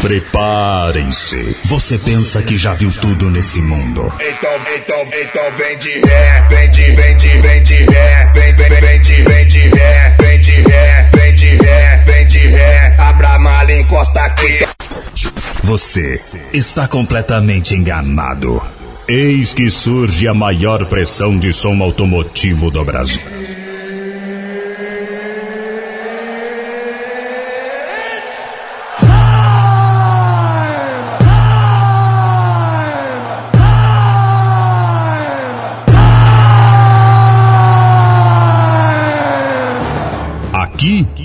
Preparem-se. Você pensa que já viu tudo nesse mundo. Então, então, então vem de ré, vem de, vem de, vem de ré, vem, vem, vem de, vem de ré, vem de ré, vem de ré, vem de ré, abra a mala e encosta aqui. Você está completamente enganado. Eis que surge a maior pressão de som automotivo do Brasil.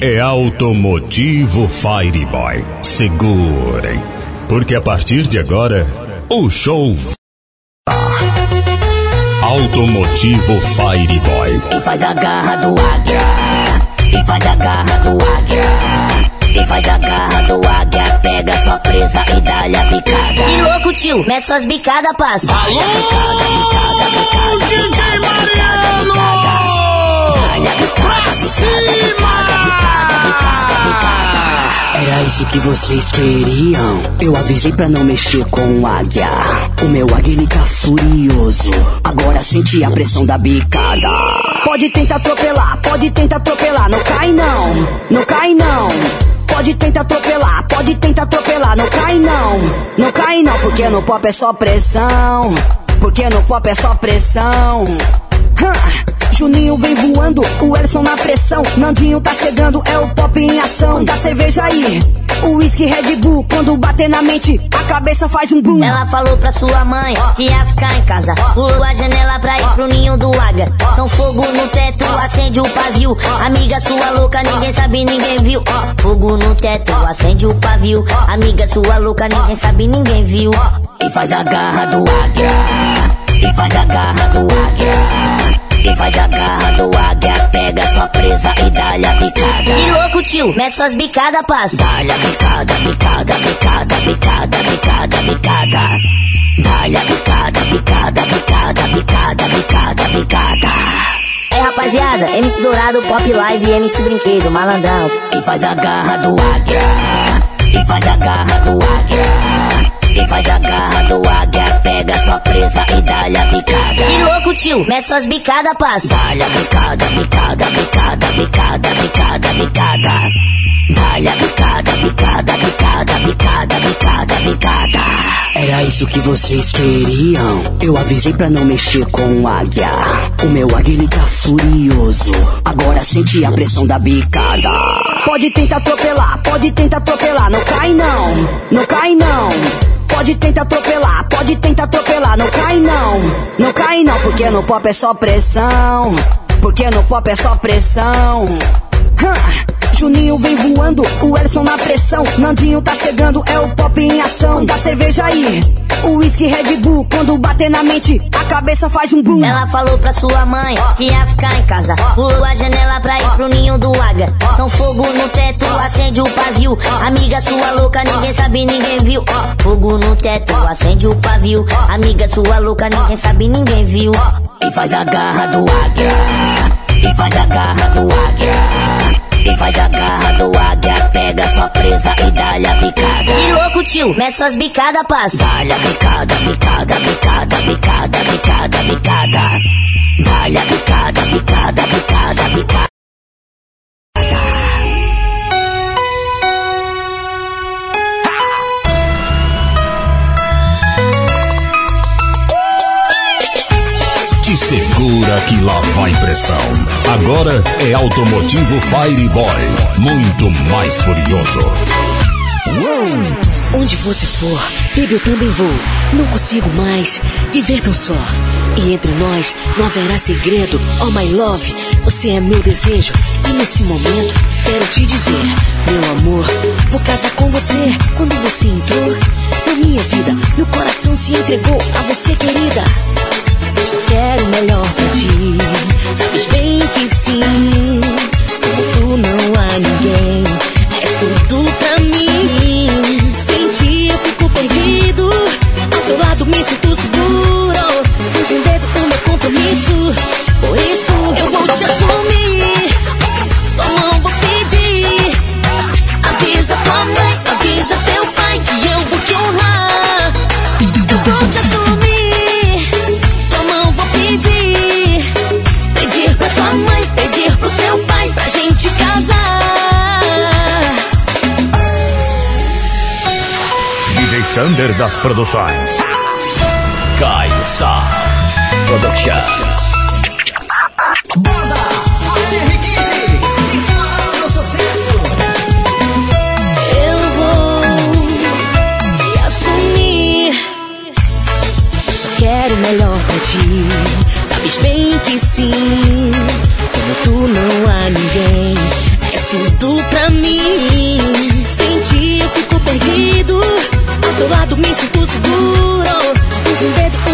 É Automotivo Fireboy. Segurem, porque a partir de agora, o show Automotivo Fireboy. E faz a garra do águia. E faz a garra do águia. E faz a garra do águia. Pega sua presa e dá-lhe a picada. Que louco, tio. Mete suas bicadas, passa. Dá-lhe a picada, picada, picada, DJ picada, picada, Mariano! picada. Dá-lhe a picada, picada, picada, picada, picada, picada. Era isso que vocês queriam. Eu avisei pra não mexer com o águia. O meu águia ele tá furioso. Agora sente a pressão da bicada. Pode tentar atropelar, pode tentar atropelar. Não cai não, não cai não. Pode tentar atropelar, pode tentar atropelar. Não cai não, não cai não. Porque no pop é só pressão. Porque no pop é só pressão. Hã. Juninho vem voando, o Elson na pressão. Nandinho tá chegando, é o pop em ação. Da cerveja aí, o whisky Red Bull. Quando bater na mente, a cabeça faz um boom. Ela falou pra sua mãe que ia ficar em casa. Pulou a janela pra ir pro ninho do águia. Então fogo no teto, acende o pavio. Amiga sua louca, ninguém sabe, ninguém viu. Fogo no teto, acende o pavio. Amiga sua louca, ninguém sabe, ninguém viu. E faz a garra do águia. E faz a garra do águia. E faz a garra do águia. Pega sua presa e dá-lhe a Que picada. louco, tio. Mete suas bicadas, passa. Dá-lhe a picada, picada, picada, picada, picada, picada. Dá-lhe a picada, picada, picada, picada, picada, picada. É, rapaziada. MC Dourado, Pop Live e MC Brinquedo, malandrão. E faz a garra do águia. E faz a garra do águia. E faz a garra do águia. Pega sua presa e dá-lhe a Que picada. louco, tio. Mete suas bicadas, passa. Dá-lhe a picada, picada, picada, picada, picada, picada. Dá-lhe a picada, picada, picada, picada, picada, picada. Era isso que vocês queriam. Eu avisei pra não mexer com o águia. O meu águia ele tá furioso. Agora sente a pressão da bicada. Pode tentar atropelar, pode tentar atropelar. Não cai não, não cai não. Pode tentar atropelar, pode tentar atropelar. Não cai não, não cai não. Porque no pop é só pressão. Porque no pop é só pressão. Juninho vem voando, o Elson na pressão. Nandinho tá chegando, é o pop em ação. Da cerveja aí, o whisky Red Bull. Quando bater na mente, a cabeça faz um boom. Ela falou pra sua mãe que ia ficar em casa. Pulou a janela pra ir pro ninho do águia. Então fogo no teto, acende o pavio. Amiga sua louca, ninguém sabe, ninguém viu. Fogo no teto, acende o pavio. Amiga sua louca, ninguém sabe, ninguém viu. E faz a garra do águia. E faz a garra do águia. E faz a garra do águia. Pega sua presa e dá-lhe a Que picada. louco, tio. Mete suas bicadas, passa. Dá-lhe a picada, picada, picada, picada, picada, picada. Dá-lhe a picada, picada, picada, picada. Segura que lá vai pressão. Agora é Automotivo Fireboy. Muito mais furioso. Onde você for, eu também vou. Não consigo mais viver tão só. E entre nós não haverá segredo. Oh, my love, você é meu desejo. E nesse momento, quero te dizer, meu amor, vou casar com você. Quando você entrou na minha vida, meu coração se entregou a você, querida. Só quero o melhor pra ti. Sabes bem que sim. Como tu não há ninguém. És tudo pra mim. Sem ti eu fico perdido. Ao teu lado me sinto seguro. Sander das Produções. Caio Sá Production. Banda AR15, disparando sucesso. Eu vou te assumir. Só quero o melhor pra ti. Sabes bem que sim. Como tu não há ninguém. És tudo pra mim. Teu lado me sinto seguro. Pus no dedo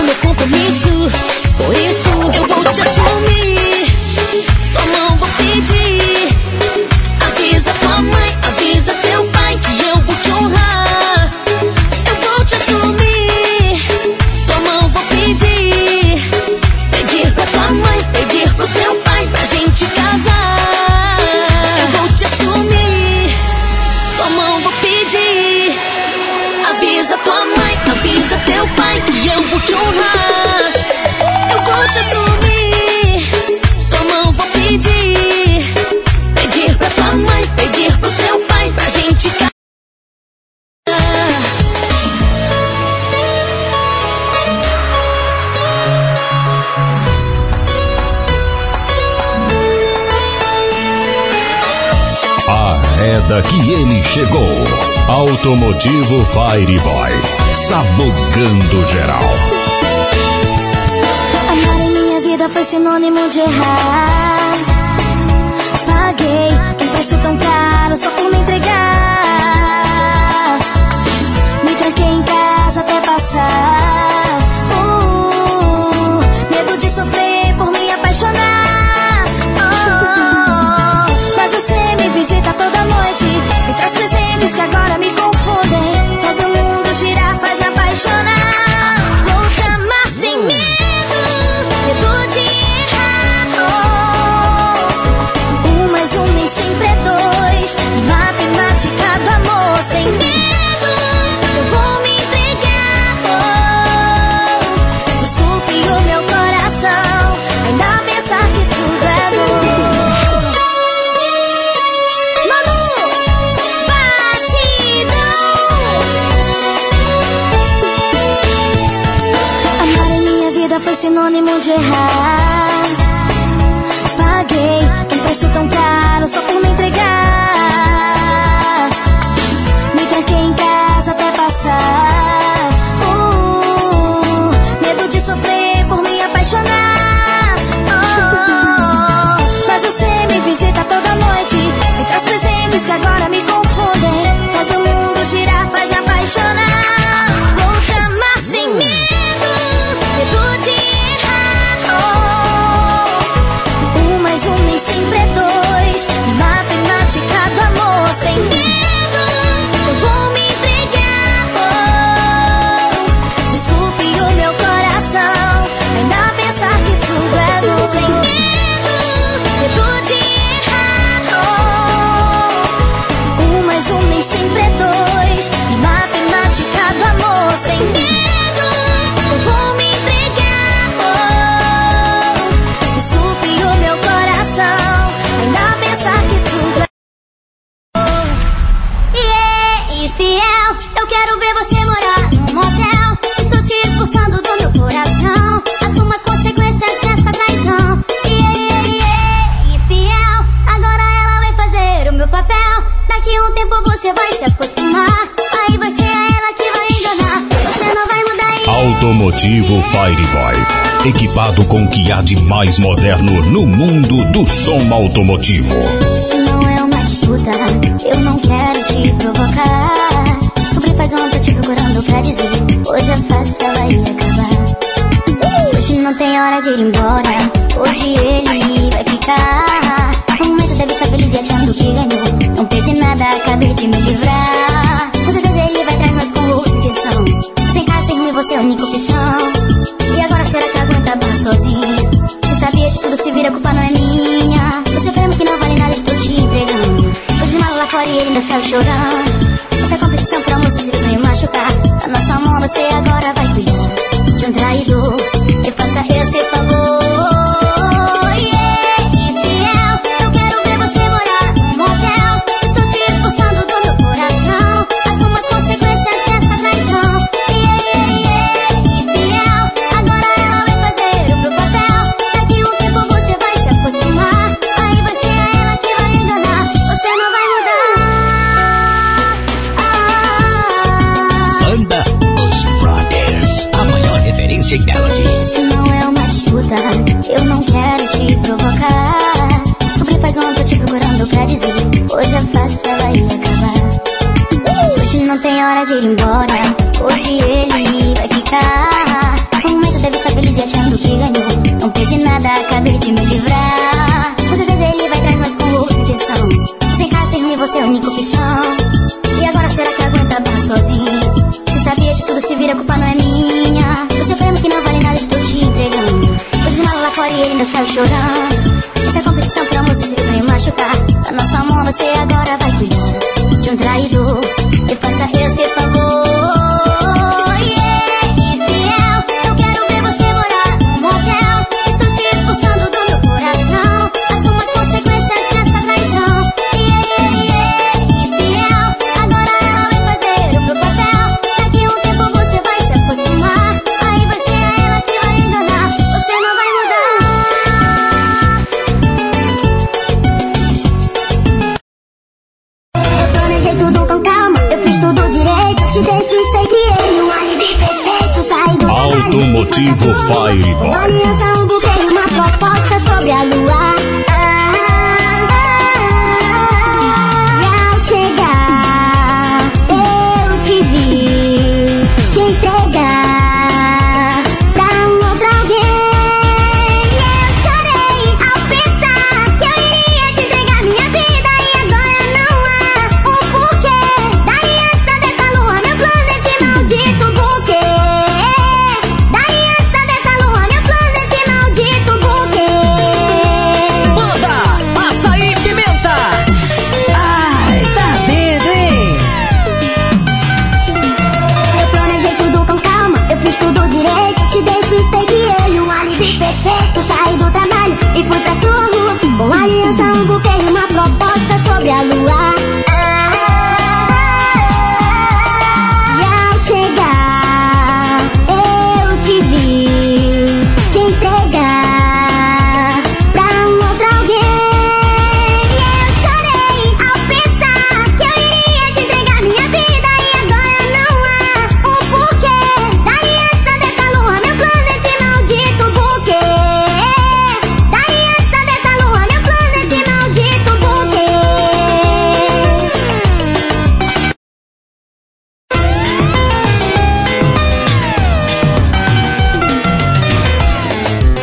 Automotivo Fireboy. Sabogando geral. Amar em minha vida foi sinônimo de errar. Paguei um preço tão caro só por me entregar. Me tranquei em casa até passar. Uh, medo de sofrer por me apaixonar. Oh, mas você me visita toda noite. Me traz presentes que agora me de mais moderno no mundo do som automotivo. Isso não é uma disputa, eu não quero te provocar. Descobri faz um ano, tô te procurando pra dizer. Hoje fácil, ela ia acabar. Hoje não tem hora de ir embora, hoje ele vai ficar. No momento deve estar feliz e achando que ganhou. Não perdi nada, acabei de me livrar. Com certeza ele vai atrás, mas com outra intenção. Sem casa, sem ruim, você é a única opção. Será que aguenta barra sozinha? Você sabia de tudo, se vira, a culpa não é minha. Você prêmio que não vale nada, estou te entregando. Os malas lá fora e ele ainda saiu chorando. Essa competição pra moça se me machucar. A nossa mão você agora vai cuidar de um traidor. E faça esse favor. Disputa, eu não quero te provocar. Descobri faz ontem te procurando pra dizer. Hoje a farsa vai acabar. Hoje não tem hora de ir embora. Hoje ele vai ficar. No momento deve estar feliz e achando que ganhou. Não perdi nada, acabei de me livrar. Ainda saiu chorando. Essa é competição pra você se machucar. A nossa mão você agora vai cuidar de um traidor.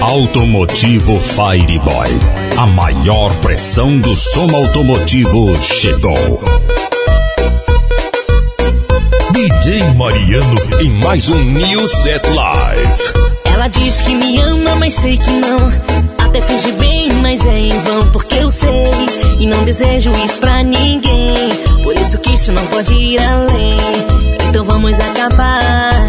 Automotivo Fireboy. A maior pressão do som automotivo chegou. DJ Mariano em mais um New Set Live. Ela diz que me ama, mas sei que não. Até finge bem, mas é em vão, porque eu sei. E não desejo isso pra ninguém. Por isso que isso não pode ir além. Então vamos acabar.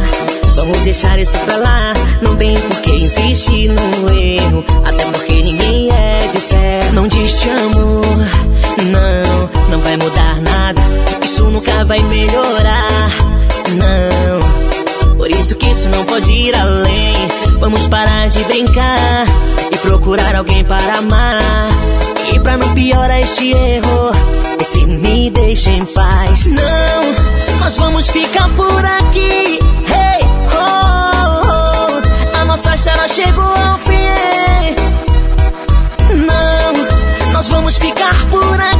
Vamos deixar isso pra lá. Não tem por que insistir no erro. Até porque ninguém é de fé. Não diz te amo. Não, não vai mudar nada. Isso nunca vai melhorar. Não. Por isso que isso não pode ir além. Vamos parar de brincar e procurar alguém para amar. E pra não piorar este erro, vê se me deixa em paz. Não, nós vamos ficar por aqui. Hey, nossa história chegou ao fim. Não, nós vamos ficar por aqui.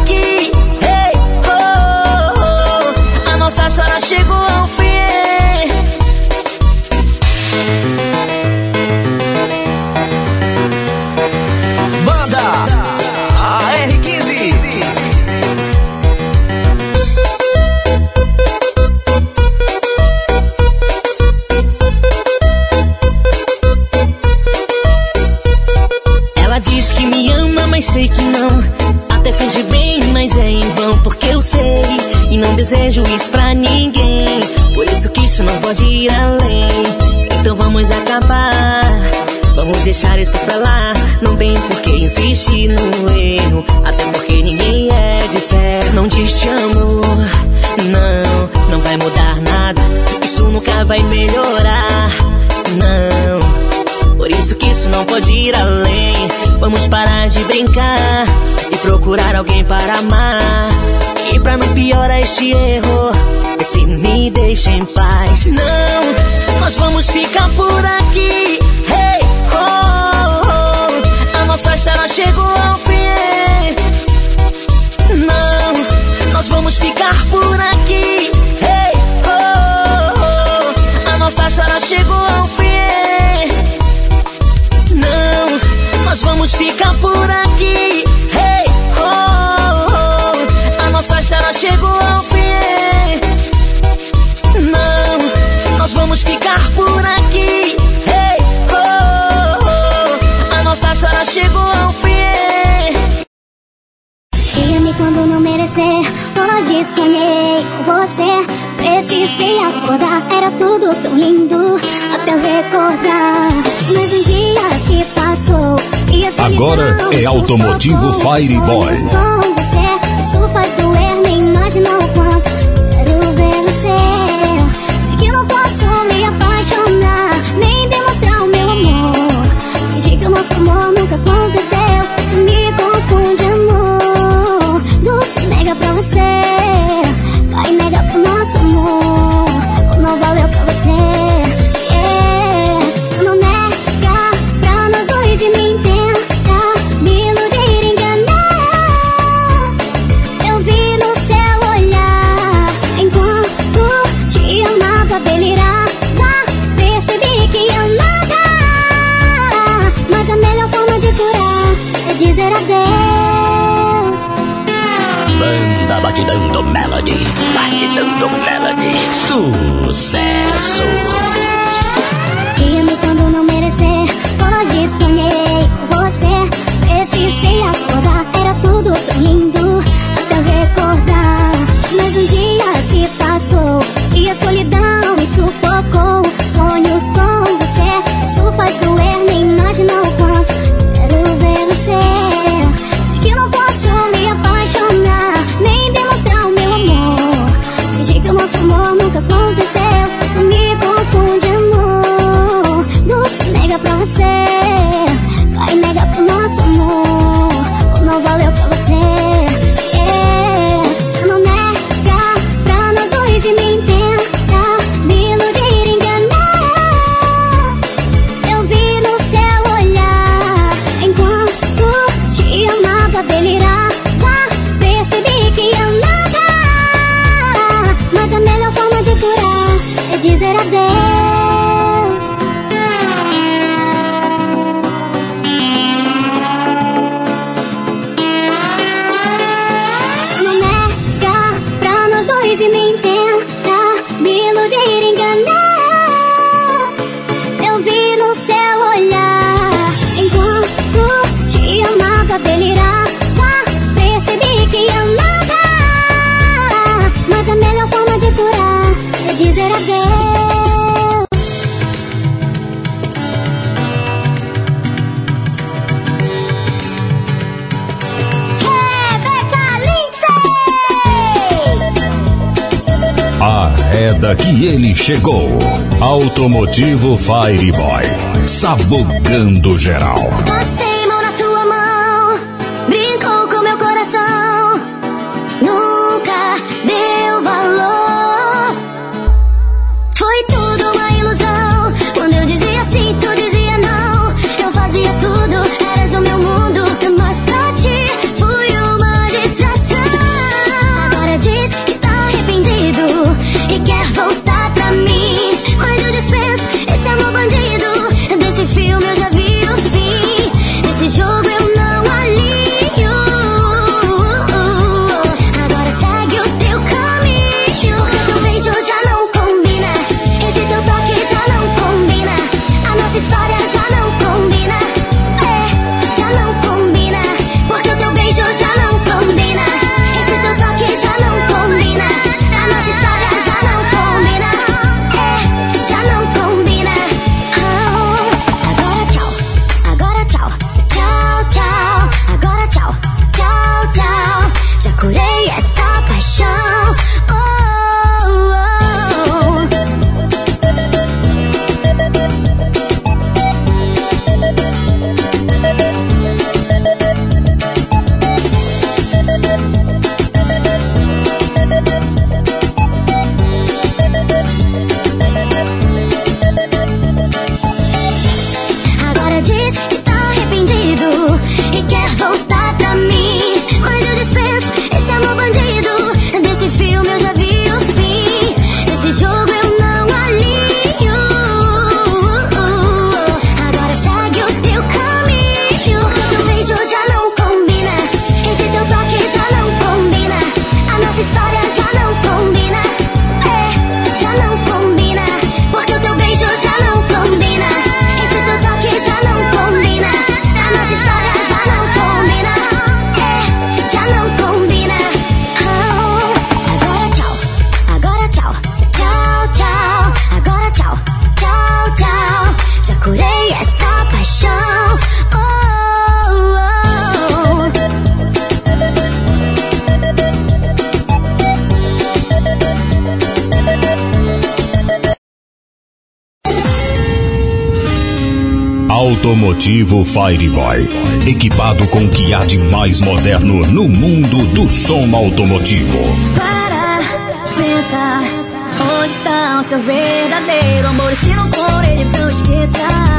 Desejo isso pra ninguém. Por isso que isso não pode ir além. Então vamos acabar. Vamos deixar isso pra lá. Não tem por que insistir no erro. Até porque ninguém é de fé. Não te amo. Não, não vai mudar nada. Isso nunca vai melhorar. Não. Por isso que isso não pode ir além. Vamos parar de brincar e procurar alguém para amar. E pra não piorar este erro, esse me deixa em paz. Não, nós vamos ficar por aqui. Hey, oh, oh. A nossa história chegou ao fim. Não, nós vamos ficar por aqui. Hey, oh, oh. A nossa história chegou ao fim. vamos ficar por aqui. Hey, oh, oh. A nossa história chegou ao fim. Não, nós vamos ficar por aqui. Hey, oh, oh. A nossa história chegou ao fim. Tire-me quando não merecer. Hoje sonhei com você. Precisei acordar, era tudo tão lindo até recordar. Mas um dia se passou. Agora é Automotivo Fireboy. Sei que não posso me apaixonar, nem demonstrar o meu amor. Que o nosso amor nunca aconteceu. Você me confunde, amor. Doce nega pra você. Batidando Melody. Batidando Melody. Sucesso. Guia-me quando não merecer. Hoje sonhei com você. Precisei acordar. Era tudo tão lindo até recordar. Mas um dia se passou e a solidão. que ele chegou. Automotivo Fireboy. Sabugando geral. Você Automotivo Fireboy. Equipado com o que há de mais moderno no mundo do som automotivo. Para, pensa, onde está o seu verdadeiro amor? Se não for ele, não esqueça.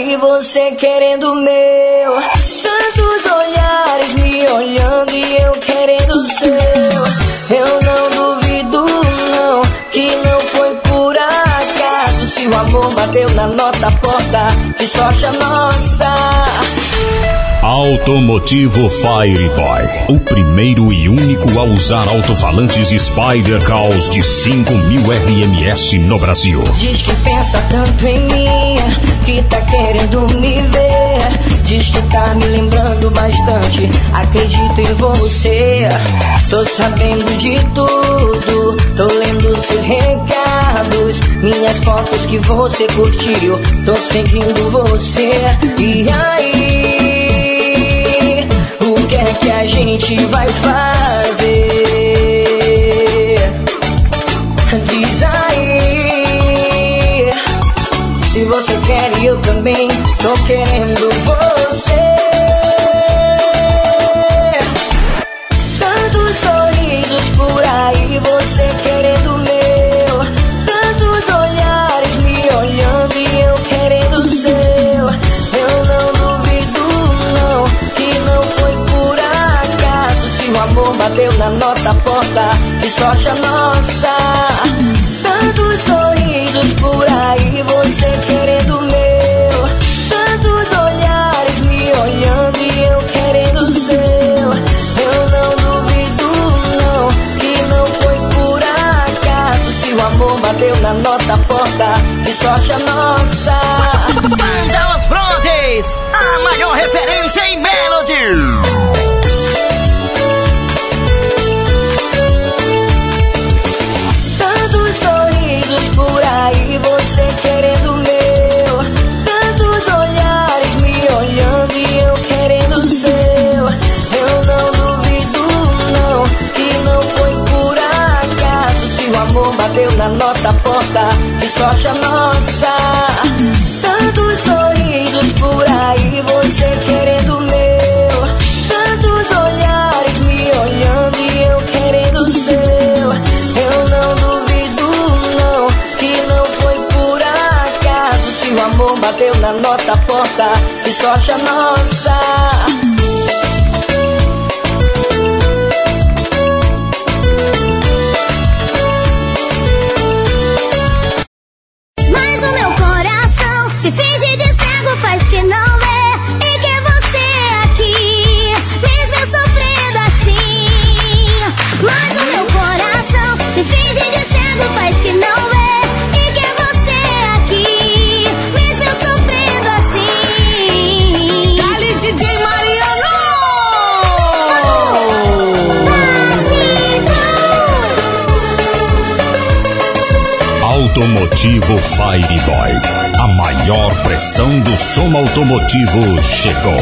e você querendo o meu. Tantos olhares me olhando e eu querendo o seu. Eu não duvido, não, que não foi por acaso. Se o amor bateu na nossa porta, que sorte a nossa. Automotivo Fireboy, o primeiro e único a usar alto-falantes Spider Caos de 5000 RMS no Brasil. Diz que pensa tanto em mim, que tá querendo me ver. Diz que tá me lembrando bastante. Acredito em você. Tô sabendo de tudo. Tô lendo seus recados. Minhas fotos que você curtiu. Tô seguindo você. E aí? O que é que a gente vai fazer? Você quer e eu também tô querendo você. Tantos sorrisos por aí, você querendo meu. Tantos olhares me olhando e eu querendo seu. Eu não duvido, não, que não foi por acaso. Se o amor bateu na nossa porta, que sorte a nossa. sorte é nossa. Banda Brothers, a maior referência em porta, que sorte a nossa. Som automotivo chegou.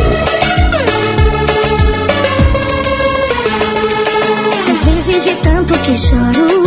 Às vezes de tanto que choro,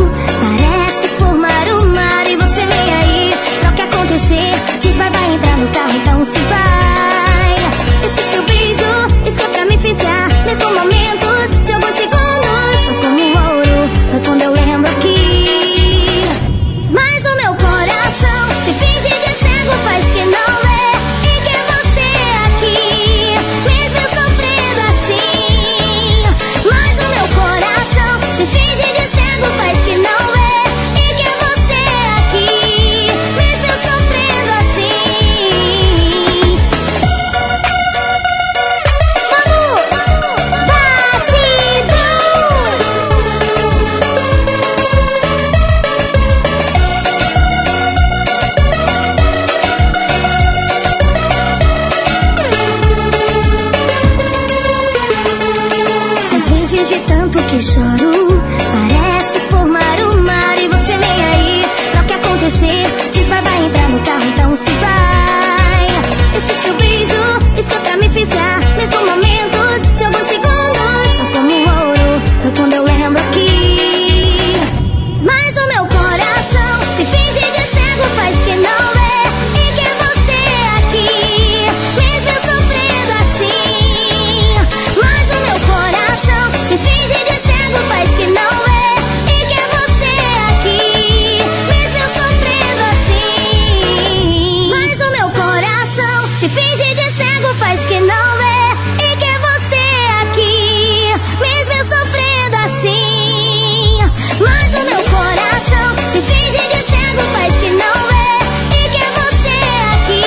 finge de cego, faz que não vê e quer você aqui, mesmo eu sofrendo assim. Mas o meu coração se finge de cego, faz que não vê e quer você aqui,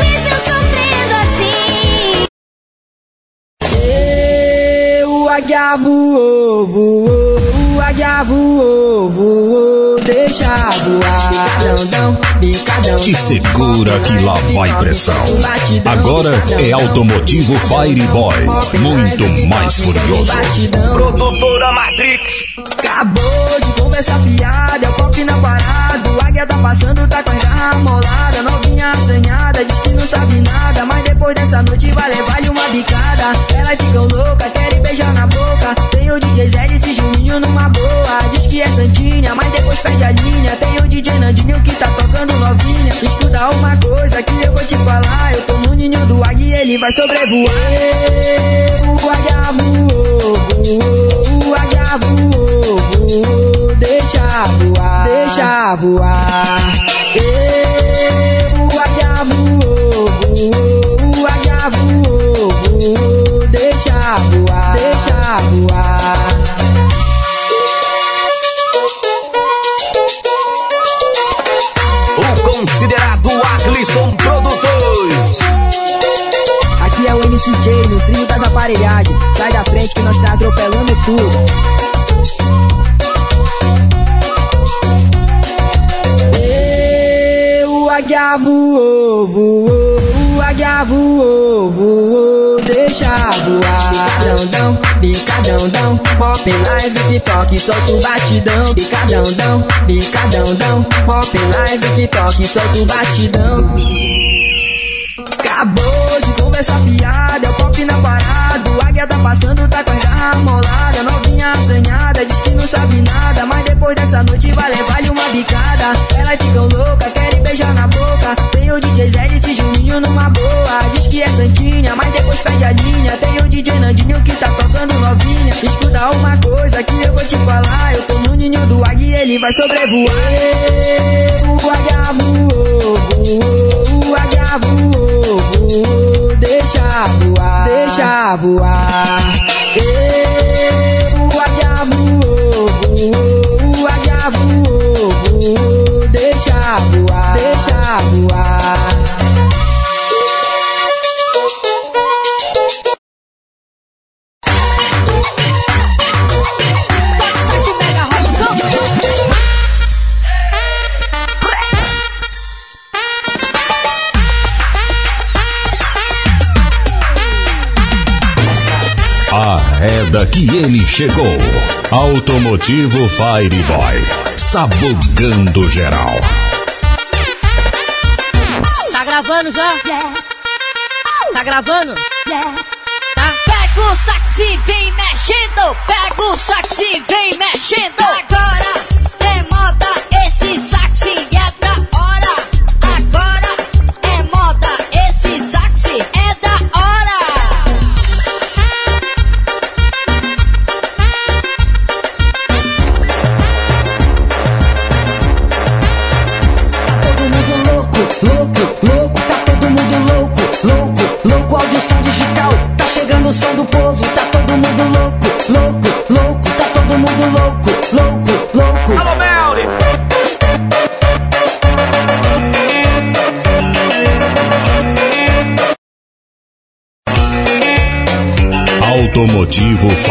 mesmo eu sofrendo assim. O águia Te segura que lá vai pressão. Agora é Automotivo Fireboy. Muito mais furioso. Produtora Matrix. Acabou de conversar fiada, é o pop na parada. O águia tá passando, tá com a garra molada. Novinha assanhada, diz que não sabe nada. Mas depois dessa noite vai levar-lhe uma bicada. Elas ficam loucas, beijar na boca. Tem o DJ Zé e Juninho numa boa. Diz que é Santinha, mas depois perde a linha. Tem o DJ Nandinho que tá tocando novinha. Escuta uma coisa que eu vou te falar. Eu tô no ninho do águia e ele vai sobrevoar. O águia voou, voou, o águia voou, voou. Deixa voar, deixa voar. O águia voou, voou, o águia voou, voou. Deixa voar, voar. O considerado Aglisson Produções. Aqui é o MCJ no trio das aparelhagens. Sai da frente que nós tá atropelando tudo. Ê, O águia voou, voou, o águia voou, voou, deixa voar. Bicadão, bicadão, dão, pop live, TikTok, solta o batidão. Bicadão, dão, bicadão, dão, pop live, TikTok, solta o batidão. Acabou de conversar fiada, é o pop na parada. O águia tá passando, tá com a garra molada. Novinha assanhada, diz que não sabe nada. Mas depois dessa noite vai levar-lhe uma bicada. Elas ficam loucas, beijar na boca. Tem o DJ Zé e Juninho numa boa. Diz que é Santinha, mas depois perde a linha. Tem o DJ Nandinho que tá tocando novinha. Escuta uma coisa que eu vou te falar. Eu tô no ninho do águia e ele vai sobrevoar. O águia voou, o águia voou. Deixa voar, deixa voar. Ei, chegou. Automotivo Fireboy. Sabugando geral. Tá gravando já? Tá gravando? Tá? Pega o saxi, vem mexendo. Pega o saxi, vem mexendo. Agora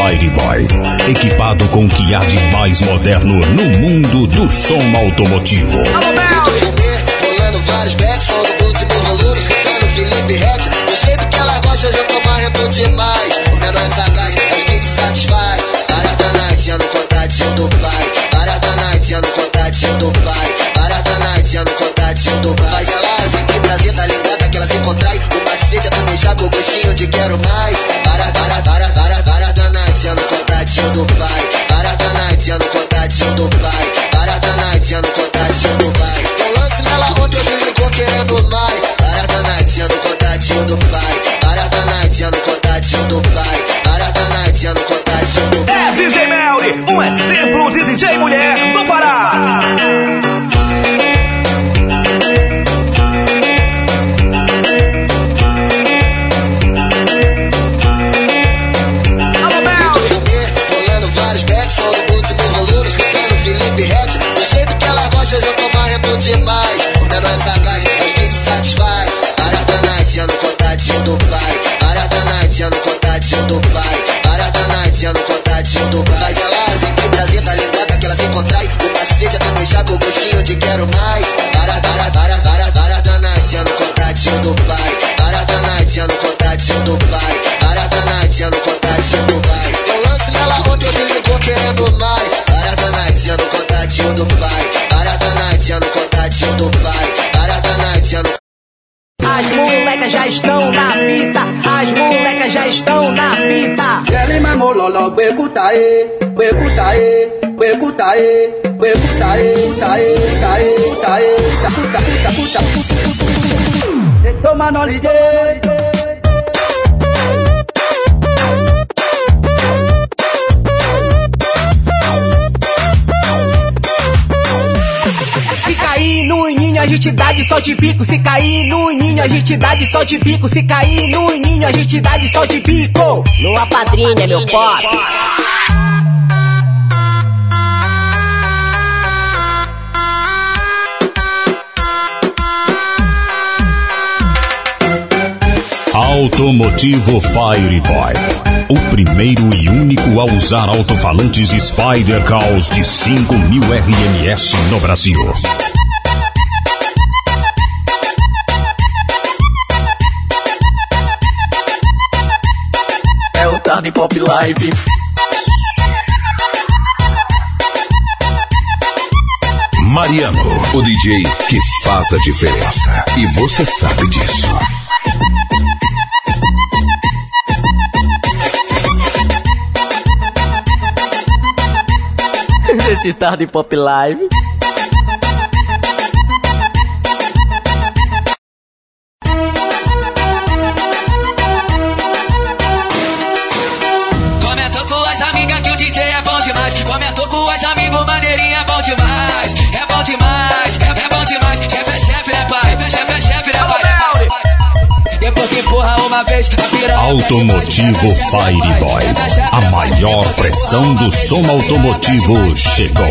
Fireboy. Equipado com o que há de mais moderno no mundo do som automotivo. Rolando vários backs, som do último volume, escutando Felipe Rett. Do jeito que ela gosta, já tô marrento demais. O menor é sagaz, mas ela prazer, tá ligada que ela se contrai. O macete é gostinho de quero mais. Para, para, para, para, night, ano contatinho do pai. Para da night, ano contatinho do pai. Para da night, ano contatinho do pai. Eu lance nela ontem, hoje ligou querendo mais. Para da night, ano contatinho do pai. Para da night, ano contatinho do pai. Para da night, ano contatinho do pai. É DJ Melly, um exemplo de DJ mulher do Pará. Contatinho do pai. Para da night, ano contatinho do pai. Faz ela sentir prazer, tá ligada que ela se contrai. O macete é tu deixar com gostinho de quero mais. Para, para, para, para, para da night, ano contatinho do pai. Para da night, ano contatinho do pai. Para da night, ano contatinho do pai. Eu lance nela ontem, hoje ligou querendo mais. Para da night, ano contatinho do pai. Para da night, ano contatinho do pai. lọ gbé kútàyé gbé kútàyé gbé kútàyé gbé kútàyé kútàyé kútàyé kútàyé kútàyé kútàyé. ètò máa nọ lè jẹ́. A gente dá de sol de bico. Se cair no ninho, a gente dá de sol de bico. Se cair no ninho, a gente dá de sol de bico. Lua padrinha, meu pop. Automotivo Fireboy. O primeiro e único a usar alto-falantes Spider Caos de 5000 RMS no Brasil. Tarde Pop Live. Mariano, o DJ que faz a diferença. E você sabe disso. Esse Tarde Pop Live. Demais, Automotivo Fireboy. A maior pressão do som automotivo chegou.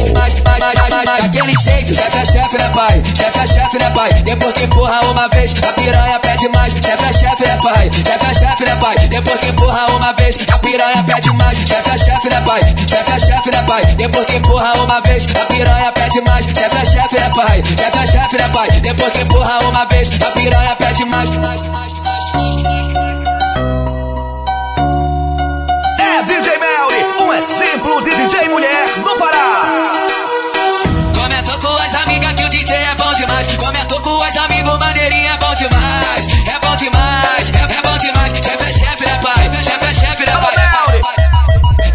Aquele jeito, chefe é chefe, né pai? Chefe é chefe, né pai? Depois que empurra uma vez, a piranha pede mais. Chefe é chefe, né pai? Chefe é chefe, né pai? Depois que empurra uma vez, a piranha pede mais. Chefe é chefe, né pai? Chefe é chefe, né pai? Depois que empurra uma vez, a piranha pede mais. Chefe é chefe, né pai? Chefe é chefe, né pai? Depois que empurra uma vez, a piranha pede mais. É DJ mulher no Pará. Comentou com as amigas que o DJ é bom demais. Comentou com as amigos, maneirinha é bom demais. É bom demais,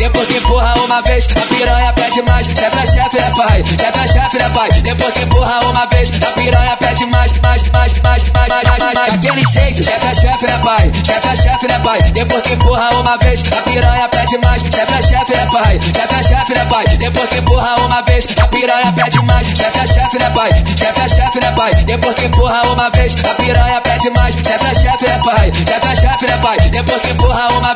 Depois que empurra uma vez, a piranha pede mais. Chefe é chefe, né pai? Chefe é chefe, né pai? Depois que empurra uma vez, a piranha pede mais, mais, mais, mais, mais, mais, mais, mais. Daquele jeito, chefe é chefe, né pai? Chefe é chefe, né pai? Depois que empurra uma vez, a piranha pede mais. Chefe é chefe, né pai? Chefe é chefe, né pai? Depois que empurra uma vez, a piranha pede mais. Chefe é chefe, né pai? Chefe é chefe, né pai? Depois que empurra uma vez, a piranha pede mais. Chefe é chefe, né pai? Chefe é chefe, né pai? Depois que empurra uma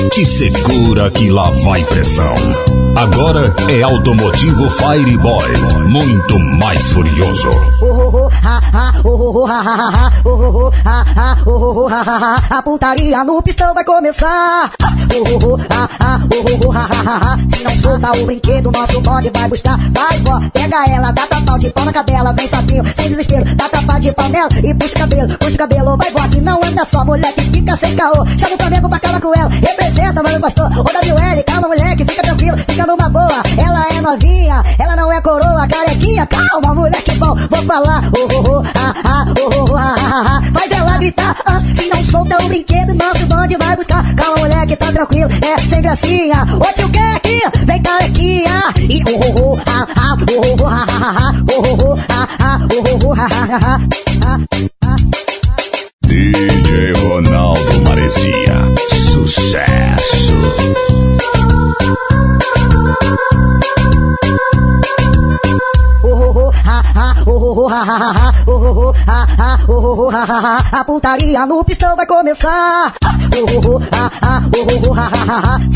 Te segura que lá vai pressão. Agora é Automotivo Fireboy, muito mais furioso. A putaria no pistão vai começar. Se não soltar o brinquedo, nosso bonde vai buscar. Vai, vó, pega ela, dá tapau de pau na cadela, vem sapinho, sem desespero, dá tapa de pau nela e puxa o cabelo, puxa o cabelo, vai, vó, que não anda só, moleque, fica sem caô. Chama o Flamengo pra cala com ela, representa, mano, pastor. Ô, WL, calma, moleque, fica tranquilo, fica numa boa. Ela é novinha, ela não é coroa, carequinha, calma, moleque bom, vou falar. Oh, oh, oh, ah, ah, oh, oh, ah, ah, ah. Faz ela gritar, ah, se não solta o brinquedo, nosso bonde vai buscar. Calma, moleque, tá tranquilo, é sem gracinha. Ô, tio Keck, vem carequinha. E oh, oh, oh, ah, ah, oh, oh, ah, ah, ah, oh, oh, ah, ah, oh, oh, ah, ah, ah, ah. DJ Ronaldo Maresia, sucesso. A putaria no pistão vai começar.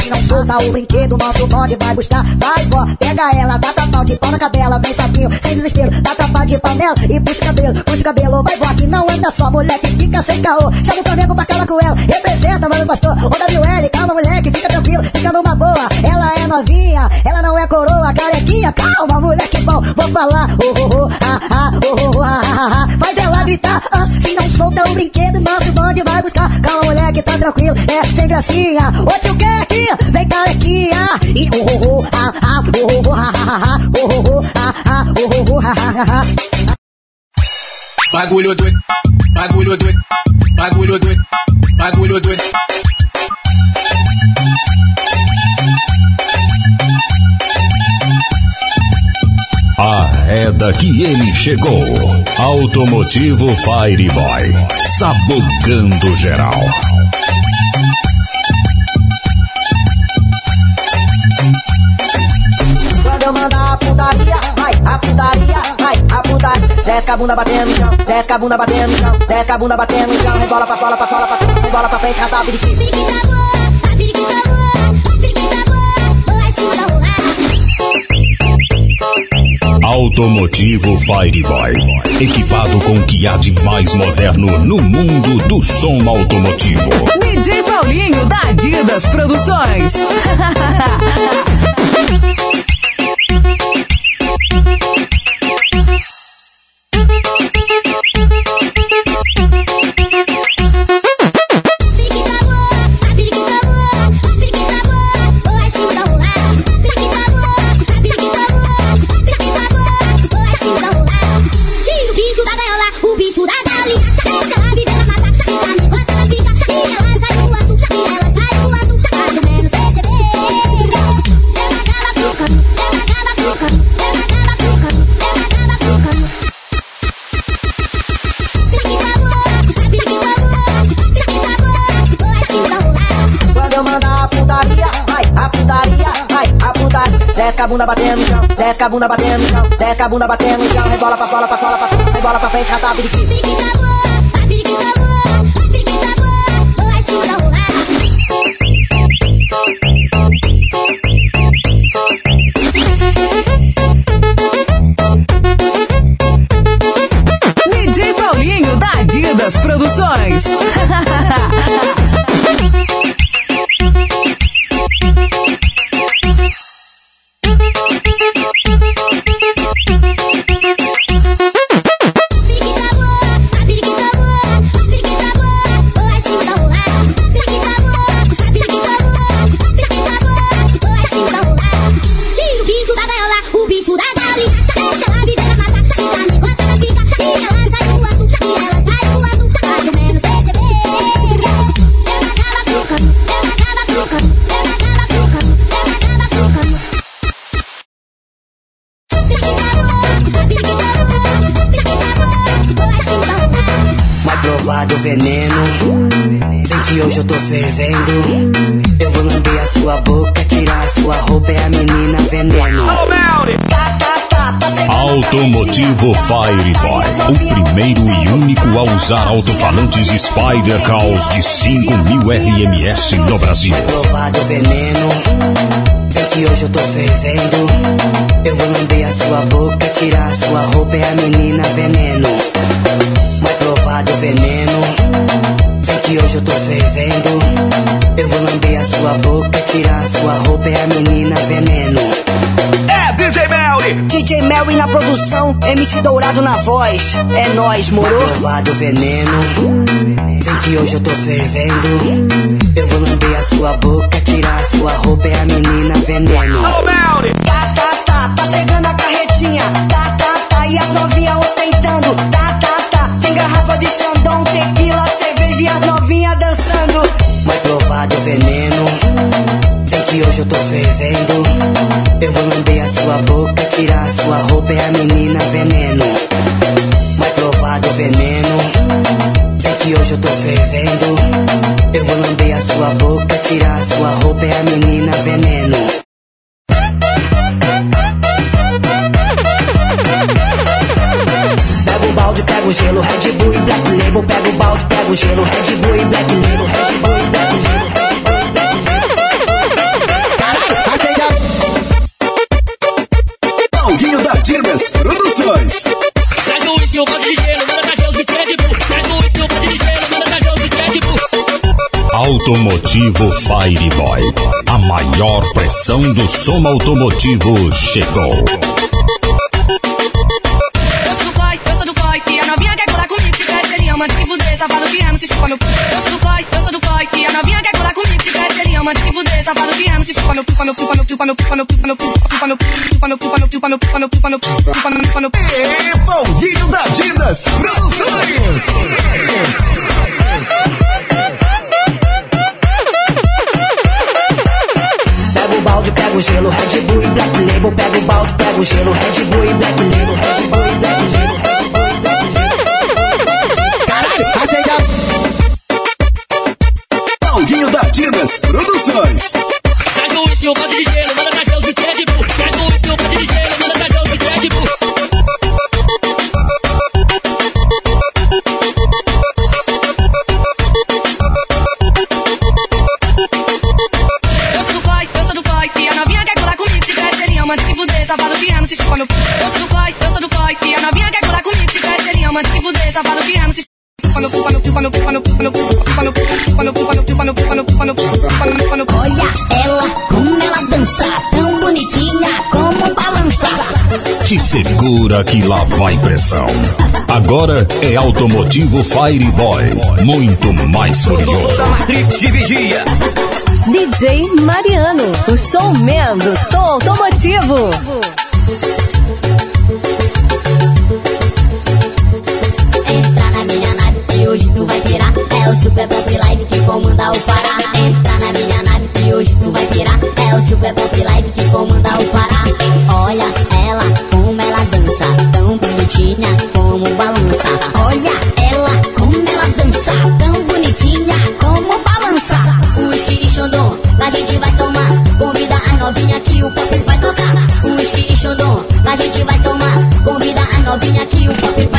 Se não soltar o brinquedo, nosso bonde vai buscar. Vai, vó, pega ela, dá tapau de pau na cadela, vem sapinho, sem desespero, dá tapa de panela e puxa o cabelo, puxa o cabelo. Vai, vó, que não anda só, moleque, fica sem caô. Chama o Flamengo pra cala com ela, representa, mano, pastor. Ô, WL, calma, moleque, fica tranquilo, fica numa boa. Ela é novinha, ela não é coroa, carequinha, calma, moleque bom, vou falar. Oh, oh, oh, ah, ah, oh, oh, ah, ah, ah. Faz ela gritar, ah, se não solta o brinquedo, nosso bonde vai buscar. Calma, moleque, tá tranquilo, é sem gracinha. Ô, tio Keck, vem carequinha. E oh, oh, oh, ah, ah, oh, oh, ah, ah, ah, oh, oh, ah, ah, oh, oh, ah, ah, ah. Bagulho doido, bagulho doido, bagulho doido, bagulho doido. Arreda que ele chegou. Automotivo Fireboy, sabugando geral. Quando eu mandar a putaria, vai, a putaria, vai, a putaria. Desce a bunda batendo no chão, desce a bunda batendo no chão, desce a bunda batendo no chão, rebola pra fora, pra fora, pra fora, rebola pra frente, rata, periquito. Automotivo Fireboy, equipado com o que há de mais moderno no mundo do som automotivo. DJ Paulinho da Adidas Produções. desce a bunda batendo no chão, desce a bunda batendo no chão, rebola pra fora, pra fora, pra fora, rebola pra frente, rata, periquita. Fervendo. Eu vou lamber a sua boca, tirar a sua roupa, é a menina veneno. Automotivo Fireboy, o primeiro e único a usar alto-falantes Spider Caos de 5000 RMS no Brasil. Provar do veneno. Vem que hoje eu tô fervendo. Eu vou lamber a sua boca, tirar a sua roupa, é a menina veneno. Vai provar do veneno. Que hoje eu tô fervendo. Eu vou lamber a sua boca, tirar a sua roupa, é a menina veneno. É DJ Melly! DJ Mary na produção, MC Dourado na voz. É nóis, moro? provar do veneno. Vem que hoje eu tô fervendo. Eu vou lamber a sua boca, tirar a sua roupa, é a menina veneno. Tá, tá, tá, tá chegando a carretinha. Tá, tá, tá, e as novinhas ostentando. Tá, tá, tá, tem garrafa de Xandão, tequila, cerveja e as novinhas dançando. Vai provar do veneno. Vem que hoje eu tô fervendo. Eu vou lamber a sua boca, tirar a sua roupa, é a menina veneno. Vai provar do veneno. Vem que hoje eu tô fervendo. Eu vou lamber a sua boca, tirar a sua roupa, é a menina veneno. Balde, pega o gelo, Red Bull e Black Label. Pega o balde, pega o gelo, Red Bull e Black Label. Red Bull e Black Gelo. Paulinho da Didas Produções. Traz o uísque, o balde de gelo, manda trazer os beats Red Bull. Traz o uísque, o balde de gelo, manda trazer os beats Red Bull. Automotivo Fireboy, a maior pressão do som automotivo chegou. Chupa no cu. Eu sou do pai, sou do pai, e a novinha quer colar comigo. Se quer, ele ama, se fuder, só fala o que ama, se chupa no cu, chupa no cu, no chupa no chupa no cu, no chupa no chupa no cu, no chupa no chupa no cu, chupa no cu, chupa no cu. E Paulinho da Didas Produções. Pega o balde, pega o gelo, Red Bull e Black Label. Pega o balde, pega o gelo, Red Bull e Black Label. Red Bull chupa no cu. Olha ela, como ela dança, tão bonitinha como balança. Te segura que lá vai pressão. Agora é Automotivo Fireboy, muito mais furioso. Matrix de Vigia. DJ Mariano, o som menos som automotivo. O Super Pop Live que comanda o Pará. Entra na minha nave que hoje tu vai pirar. É o Super Pop Live que comanda o Pará. Olha ela, como ela dança, tão bonitinha como balança. Olha ela, como ela dança, tão bonitinha como balança. O uísque e xandão, a gente vai tomar. Convida as novinha que o pop vai tocar. Xandão, a gente vai tomar. Convida as novinhas que o pop vai tocar.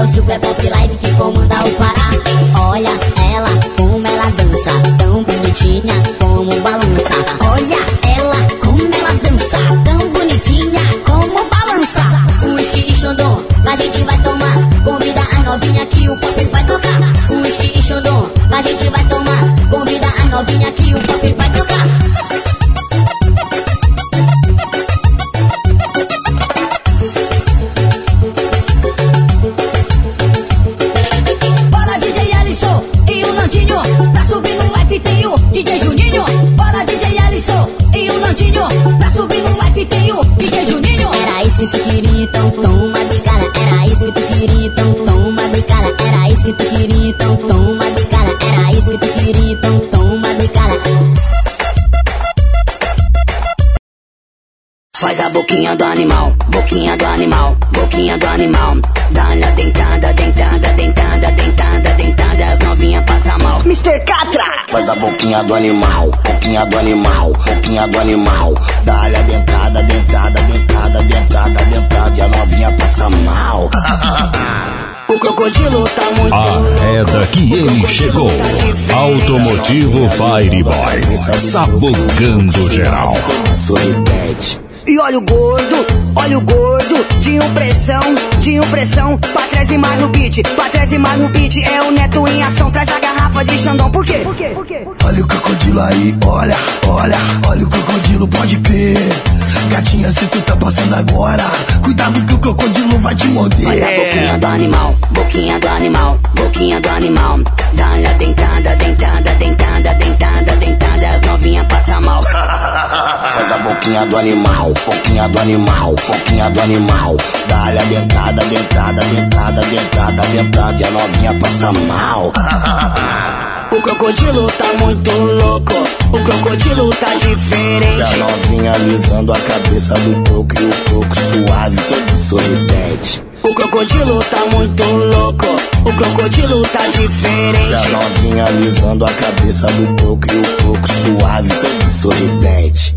O Super Pop Live que comanda o Pará. Olha ela, como ela dança. Tão bonitinha como balança. Olha ela, como ela dança. Tão bonitinha como balança. Whisky e Xandão, a gente vai tomar. Convida as novinhas que o pop vai tocar. Whisky e Xandão, a gente vai tomar. Convida as novinhas que o pop vai tocar. Boquinha do animal, boquinha do animal, boquinha do animal. Dá-lhe a dentada, dentada, dentada, dentada, dentada. As novinhas passam mal. Mr. Catra! Faz a boquinha do animal, boquinha do animal, boquinha do animal. Dá-lhe a dentada, dentada, dentada, dentada, dentada. E a novinha passa mal. O crocodilo tá muito Arreda que ele chegou. Automotivo Fireboy. Sabugando geral. Sorridente. E olha o gordo, olha o gordo, de impressão, de impressão, pra trás e mais no beat, pra trás e mais no beat, é o neto em ação, traz a garrafa de Xandão, por quê? Por quê? Por quê? Olha o crocodilo aí, olha, olha, olha o crocodilo, pode crer. Gatinha, se tu tá passando agora, cuidado que o crocodilo vai te morder. Faz a boquinha do animal, boquinha do animal, boquinha do animal. Dá-lhe a dentada, dentada, dentada, dentada, dentada. As novinhas passam mal. Faz a boquinha do animal, boquinha do animal, boquinha do animal. Dá-lhe a dentada, dentada, dentada, dentada, dentada. E a novinha passa mal. O crocodilo tá muito louco, o crocodilo tá E a diferente. novinha alisando a cabeça do coco e o coco suave, todo sorridente. O crocodilo tá muito louco, o crocodilo tá E a diferente. novinha alisando a cabeça do coco e o coco suave, todo sorridente.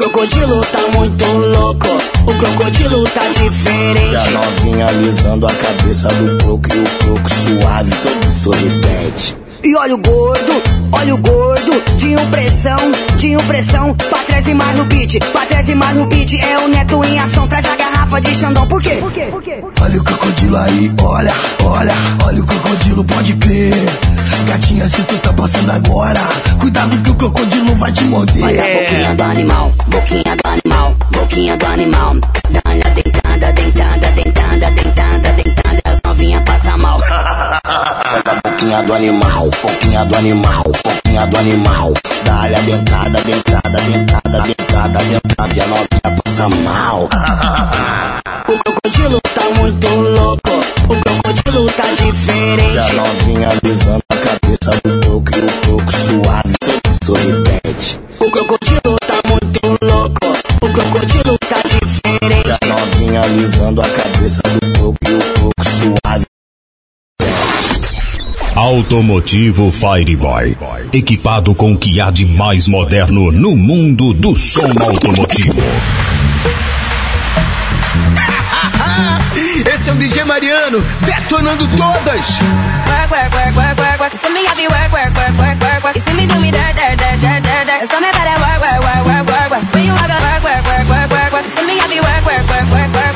O crocodilo tá muito louco, o crocodilo tá E a diferente. novinha alisando a cabeça do coco e o coco suave, todo sorridente. E olha o gordo, olha o gordo, de impressão, de impressão, pra trás e mais no beat, pra trás e mais no beat, é o neto em ação, traz a garrafa de Xandão, por quê? Por quê? Por quê? Olha o crocodilo aí, olha, olha, olha o crocodilo, pode crer. Gatinha, se tu tá passando agora, cuidado que o crocodilo vai te morder. Faz a boquinha do animal, boquinha do animal, boquinha do animal. Dá-lhe a dentada, dentada, dentada, dentada, dentada. As novinhas passam mal. Faz a boquinha do animal, boquinha do animal, boquinha do animal. Dá-lhe a dentada, dentada, dentada, dentada, dentada. E a novinha passa mal. O crocodilo tá muito louco, de luta diferente. A novinha alisando a cabeça do toco e o toco suave, todo sorridente. O crocodilo tá muito louco, o crocodilo tá diferente. A novinha alisando a cabeça do toco e o toco suave. Automotivo Fireboy. Equipado com o que há de mais moderno no mundo do som automotivo. Esse é o DJ Mariano, detonando todas. Work, work, work, work, work, work. Me you work, work, work, work, work, work. Me do me dirt, dirt, dirt, dirt, dirt, dirt. So me better work, work, work, work, work, work. You walk, work, work, work, work, work, work. Me you work, work, work, work, work,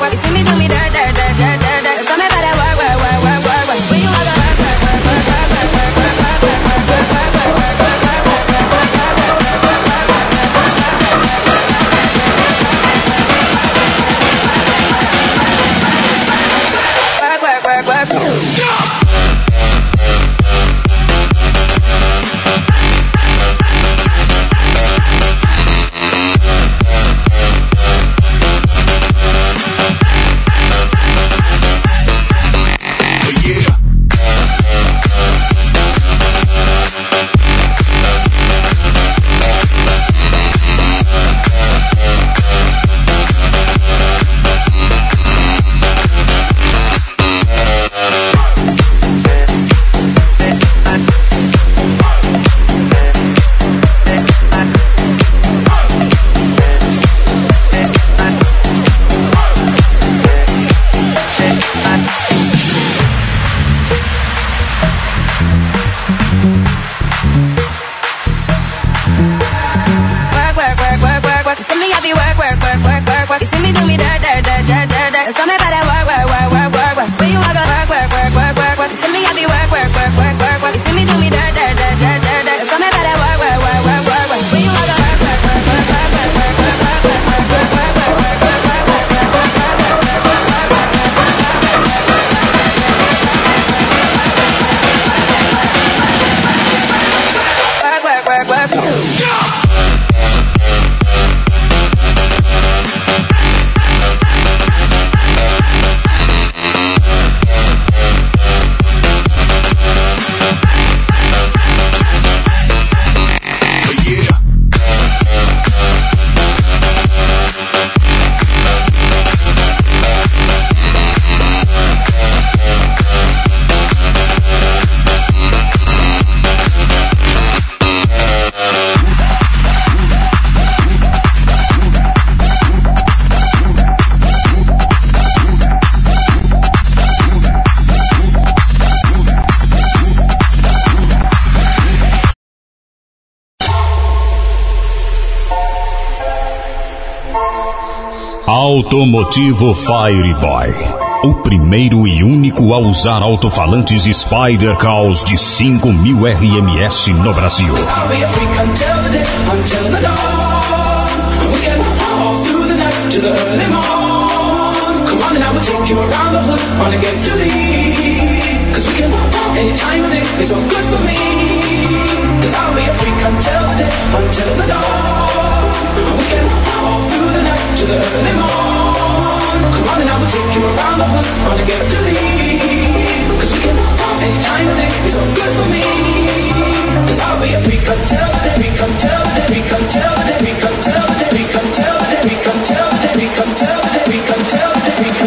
Automotivo Fireboy. O primeiro e único a usar alto-falantes Spider Caos de 5000 RMS no Brasil. I'll be a freak until the day, until the dawn. We can all to the early morn. Come on and I will take you around the hood on against your lead. Cause we can anytime of day is all good for me. Cause I'll be a freak until the day, until the dawn. We can all through the night to the early morn. Come on and I will take you around the hood on against your lead. Cause we can anytime of day is all good for me. Cause I'll be a freak until the day, freak until the day, freak until the day, freak until the day, freak until the day, freak until the day, freak until the day, freak until the day,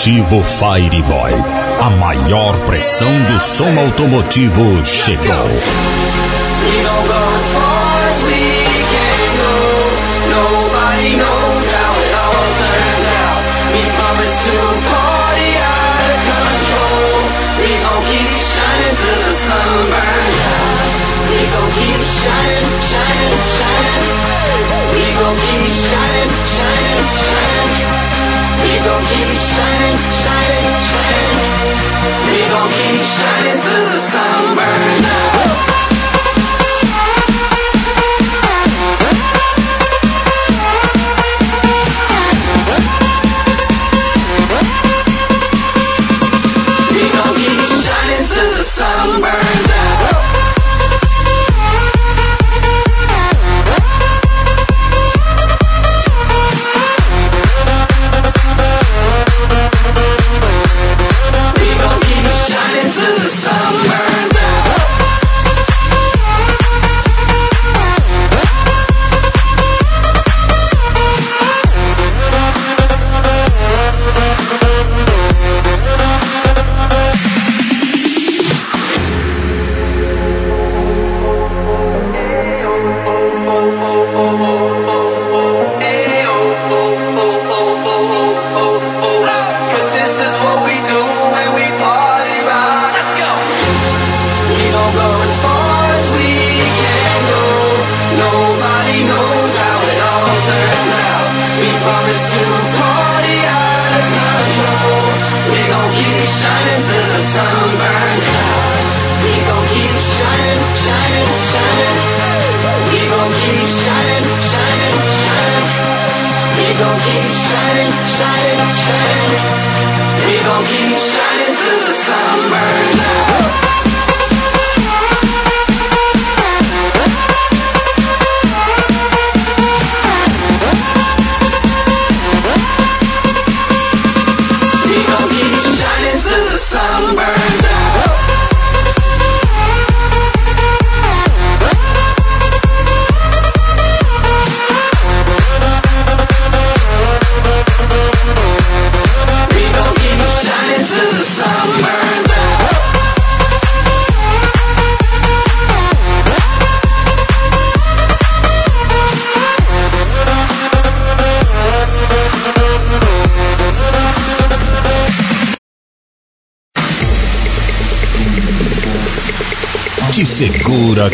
automotivo Fireboy. A maior pressão do som automotivo chegou. gon' keep shining till the sun burns.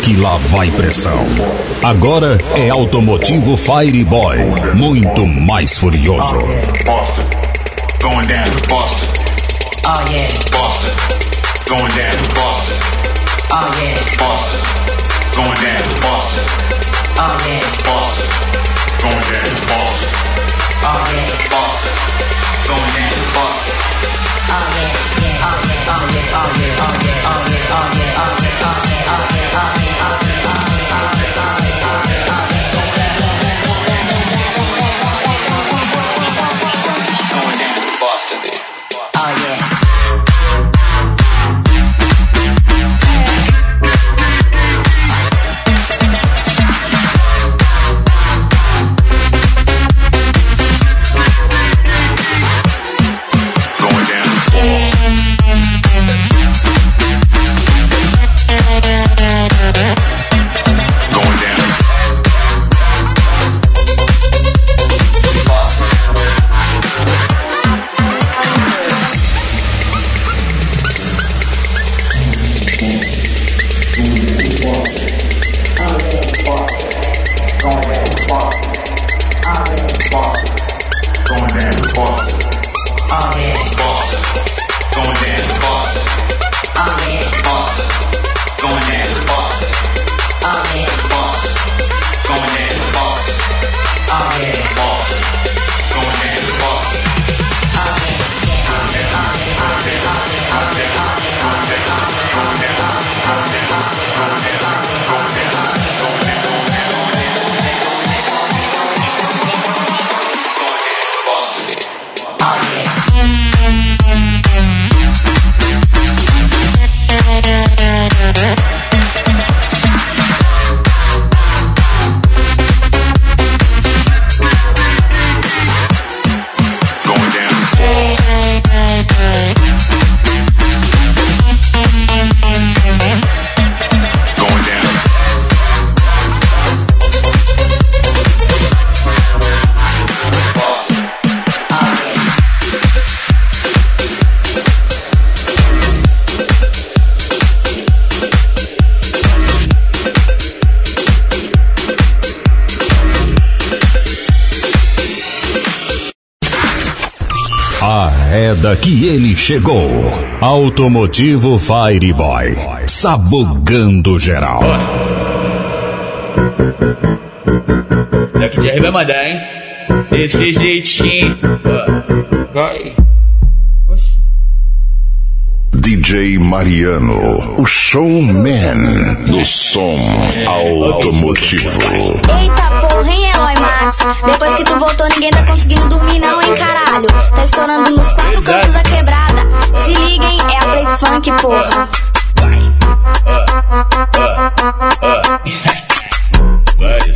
que lá vai pressão. Agora é Automotivo Fireboy, muito mais furioso. Boston, going down to Boston. Oh yeah. Boston, going down to Boston. Oh yeah. Boston, going down to Boston. Oh yeah. Que ele chegou. Automotivo Fireboy, sabugando geral. Daqui de vai mandar, hein? Esse jeitinho. Vai. DJ Mariano, o showman do som automotivo. Eita porra, hein, Eloy Max? Depois que tu voltou, ninguém tá conseguindo dormir, não, hein, caralho? Tá estourando nos quatro cantos da quebrada. Se liguem, é a Play Funk, porra.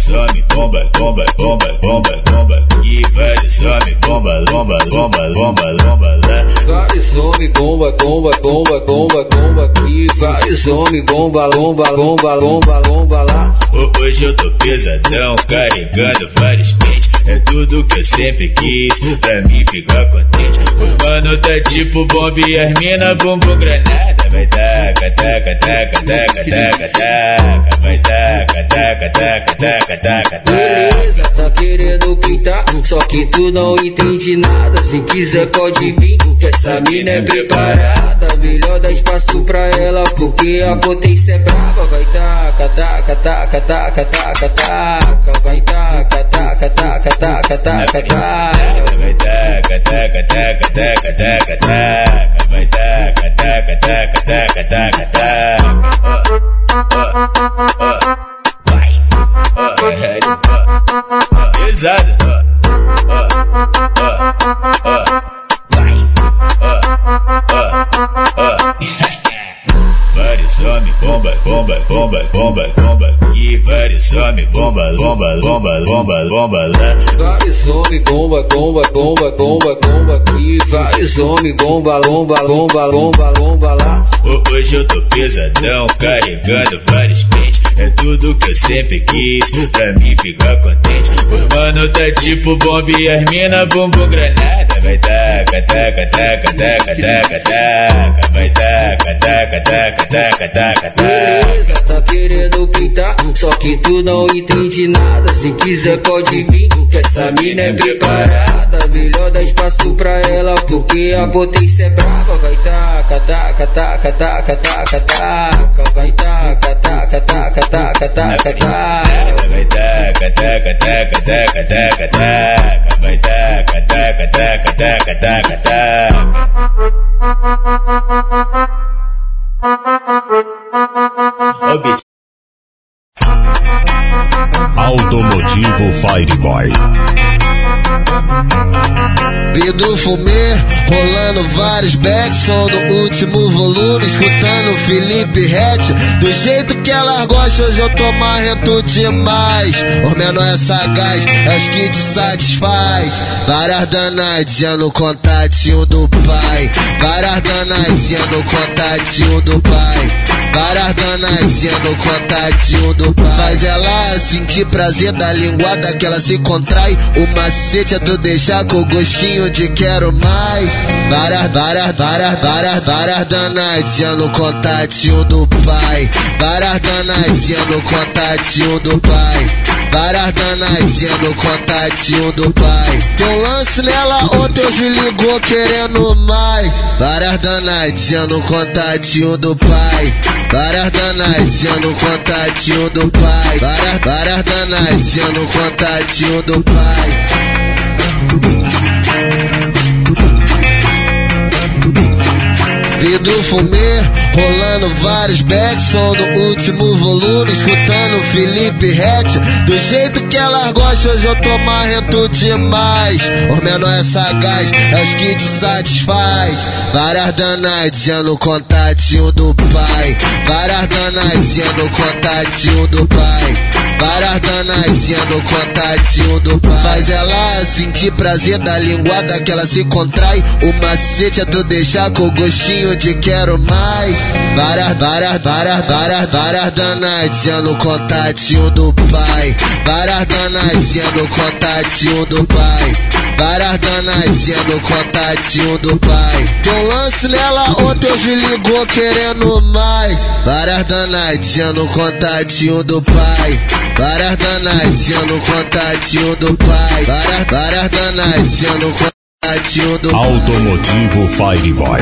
Homens, bomba, bomba, bomba, bomba, bomba. E vários homens, bomba, bomba, bomba, bomba, bomba lá. Vários homens, bomba, bomba, bomba, bomba, bomba. E vários homens, bomba, bomba, bomba, bomba, bomba lá. Hoje eu tô pesadão, carregando vários pentes. É tudo que eu sempre quis, pra mim ficar contente. O mano tá tipo bomba e as mina bumbum granada. Vai taca, taca, taca, taca, taca, taca. Vai taca, taca, taca, taca, taca, taca. Beleza, tá querendo pintar, só que tu não entende nada. Se quiser pode vir, que essa mina é preparada. Melhor dar espaço pra ela, porque a potência é brava. Vai taca, taca, taca, taca, taca, taca. Vai taca, taca, taca, taca, taca, taca. Vai taca, taca, taca, taca, taca, taca. Vai taca, taca, taca, taca, taca, taca. Vai. Vários homens, bomba, bomba, bomba, bomba, bomba. E vários homens, bomba, bomba, bomba, bomba, bomba lá. Vários homens, bomba, bomba, bomba, bomba, bomba. E vários homens, bomba, bomba, bomba, bomba, bomba lá. Hoje eu tô pesadão, carregando vários pentes. É tudo que eu sempre quis, pra mim ficar contente. O mano tá tipo bomba e as mina bumbum granada. Vai taca, taca, taca, taca, taca, taca. Vai taca, taca, taca, taca, taca, taca. Beleza, tá querendo pintar, só que tu não entende nada. Se quiser pode vir, que essa mina é preparada. Melhor dar espaço pra ela, porque a potência é brava. Vai taca, taca, taca, taca, taca, taca. Vai taca, taca, taca, taca, taca, taca. Vai taca, taca, taca, taca, taca, taca. Vai taca, taca, taca, taca, taca, taca. Ô, bicho. Automotivo Fireboy. Pedro Fumê, rolando vários backs, som no último volume, escutando Felipe Rett. Do jeito que ela gosta, hoje eu tô marrento demais. O menor é sagaz, é os que te satisfaz. Várias danadinhas no contatinho do pai. Várias danadinhas no contatinho do pai. Várias danadinhas no contatinho do pai. Faz ela sentir prazer da linguada que ela se contrai. O macete é tu deixar com gostinho de quero mais. Várias, várias, várias, várias, várias danadinhas no contatinho do pai. Várias danadinhas no contatinho do pai. Várias danadinhas no contatinho do pai. Teu lance nela ontem hoje ligou querendo mais. Várias danadinhas no contatinho do pai. Várias danadinhas no contatinho do pai. Várias, várias danadinhas no contatinho do pai. Vidro fumê, rolando vários backs, som no último volume, escutando Felipe Rett. Do jeito que ela gosta, hoje eu tô marrento demais. O menor é sagaz, é os que te satisfaz. Várias danadinhas no contatinho do pai. Várias danadinhas no contatinho do pai. Várias danadinhas no contatinho do pai. Faz ela sentir prazer da linguada que ela se contrai. O macete é tu deixar com gostinho de quero mais. Várias, várias, várias, várias, várias danadinhas no contatinho do pai. Várias danadinhas no contatinho do pai. Várias danadinhas no contatinho do pai. Teu lance nela ontem hoje ligou querendo mais. Várias danadinhas no contatinho do pai. Várias danadinhas no contatinho do pai. Várias, várias danadinhas no contatinho. Automotivo Fireboy.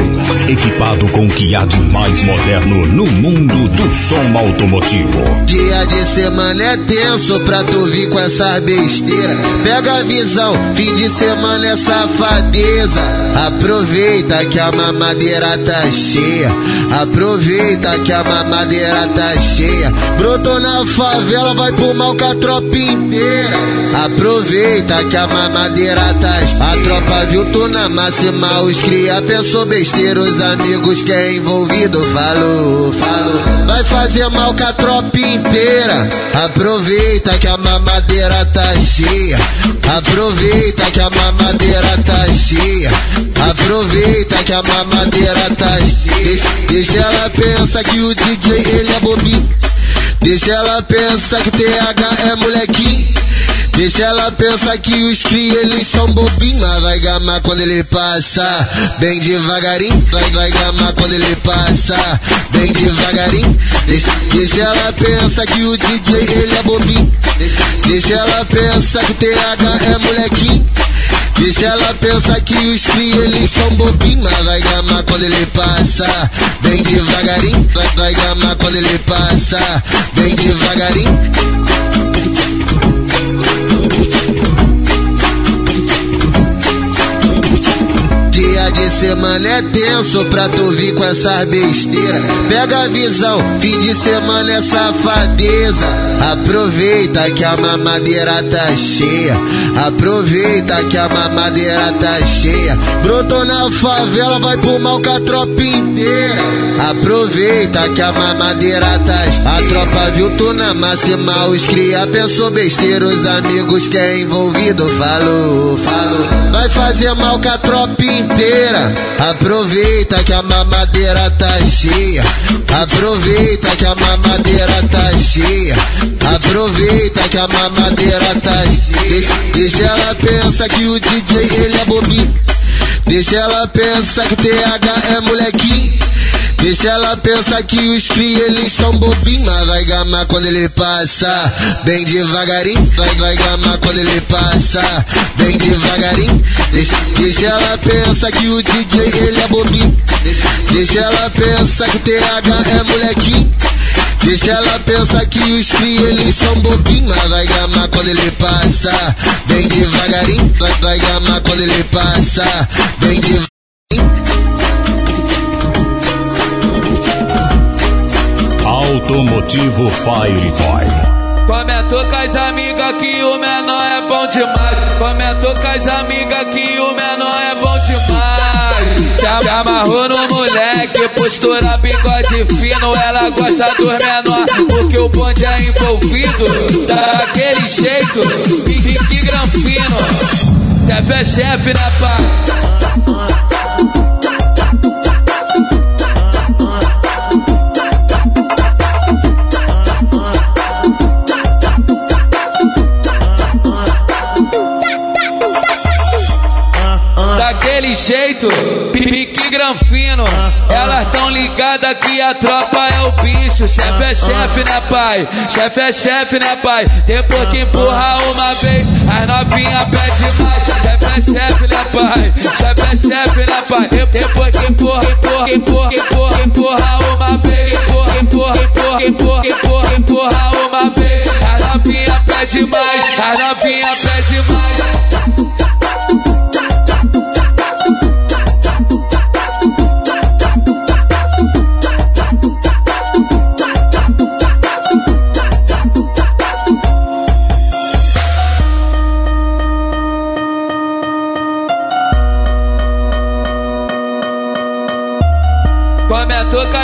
Equipado com o que há de mais moderno no mundo do som automotivo. Dia de semana é tenso pra tu vir com essa besteira. Pega a visão, fim de semana é safadeza. Aproveita que a mamadeira tá cheia. Aproveita que a mamadeira tá cheia. Brotou na favela, vai pro mal com a tropa inteira. Aproveita que a mamadeira tá cheia. A tropa viu tu na máxima, os cria pensou besteira. Os amigos que é envolvido falou, falou. Vai fazer mal com a tropa inteira. Aproveita que a mamadeira tá cheia. Aproveita que a mamadeira tá cheia. Aproveita que a mamadeira tá cheia. Deixa, deixa ela pensar que o DJ ele é bobinho. Deixa ela pensar que TH é molequinho. Deixa ela pensar que os cria eles são bobinhos, vai gamar quando ele passa, bem devagarinho, vai, vai gamar quando ele passa, bem devagarinho. Deixa, deixa ela pensar que o DJ ele é bobinho, deixa, ela pensar que TH é molequinho. Deixa ela pensar que os cria eles são bobinhos, vai gamar quando ele passa, bem devagarinho, vai, vai gamar quando ele passa, bem devagarinho. De semana é tenso pra tu vir com essas besteira. Pega a visão, fim de semana é safadeza. Aproveita que a mamadeira tá cheia. Aproveita que a mamadeira tá cheia. Brotou na favela, vai pro mal com a tropa inteira. Aproveita que a mamadeira tá cheia. A tropa viu tu na máxima, os cria pensou besteira. Os amigos que é envolvido falou, falou. Vai fazer mal com a tropa inteira. Aproveita que a mamadeira tá cheia. Aproveita que a mamadeira tá cheia. Aproveita que a mamadeira tá cheia. Deixa, deixa ela pensar que o DJ ele é bobinho. Deixa ela pensar que TH é molequinho. Deixa ela pensar que os cria eles são bobinhos, mas vai gamar quando ele passa, bem devagarinho, vai, vai gamar quando ele passa, bem devagarinho. Deixa, deixa ela pensar que o DJ ele é bobinho, deixa ela pensar que TH é molequinho. Deixa ela pensar que os cria eles são bobinhos, mas vai gamar quando ele passa, bem devagarinho, vai, vai gamar quando ele passa, bem devagarinho. Automotivo Fireboy. Comentou com as amigas que o menor é bom demais. Comentou com as amigas que o menor é bom demais. Já amarrou no moleque, postura bigode fino. Ela gosta dos menor, porque o bonde é envolvido. Daquele jeito, pique granfino. Chefe é chefe na pá. Jeito, pique granfino. Elas tão ligadas que a tropa é o bicho. Chefe é chefe, né, pai? Chefe é chefe, né, pai? Depois que empurra uma vez, as novinha pede mais. Chefe é chefe, né, pai? Chefe é chefe, né, pai? Depois que empurra, empurra, empurra, empurra, empurra uma vez. Empurra, empurra, empurra, empurra, empurra, empurra uma vez. As novinha pede mais, as novinha pede mais.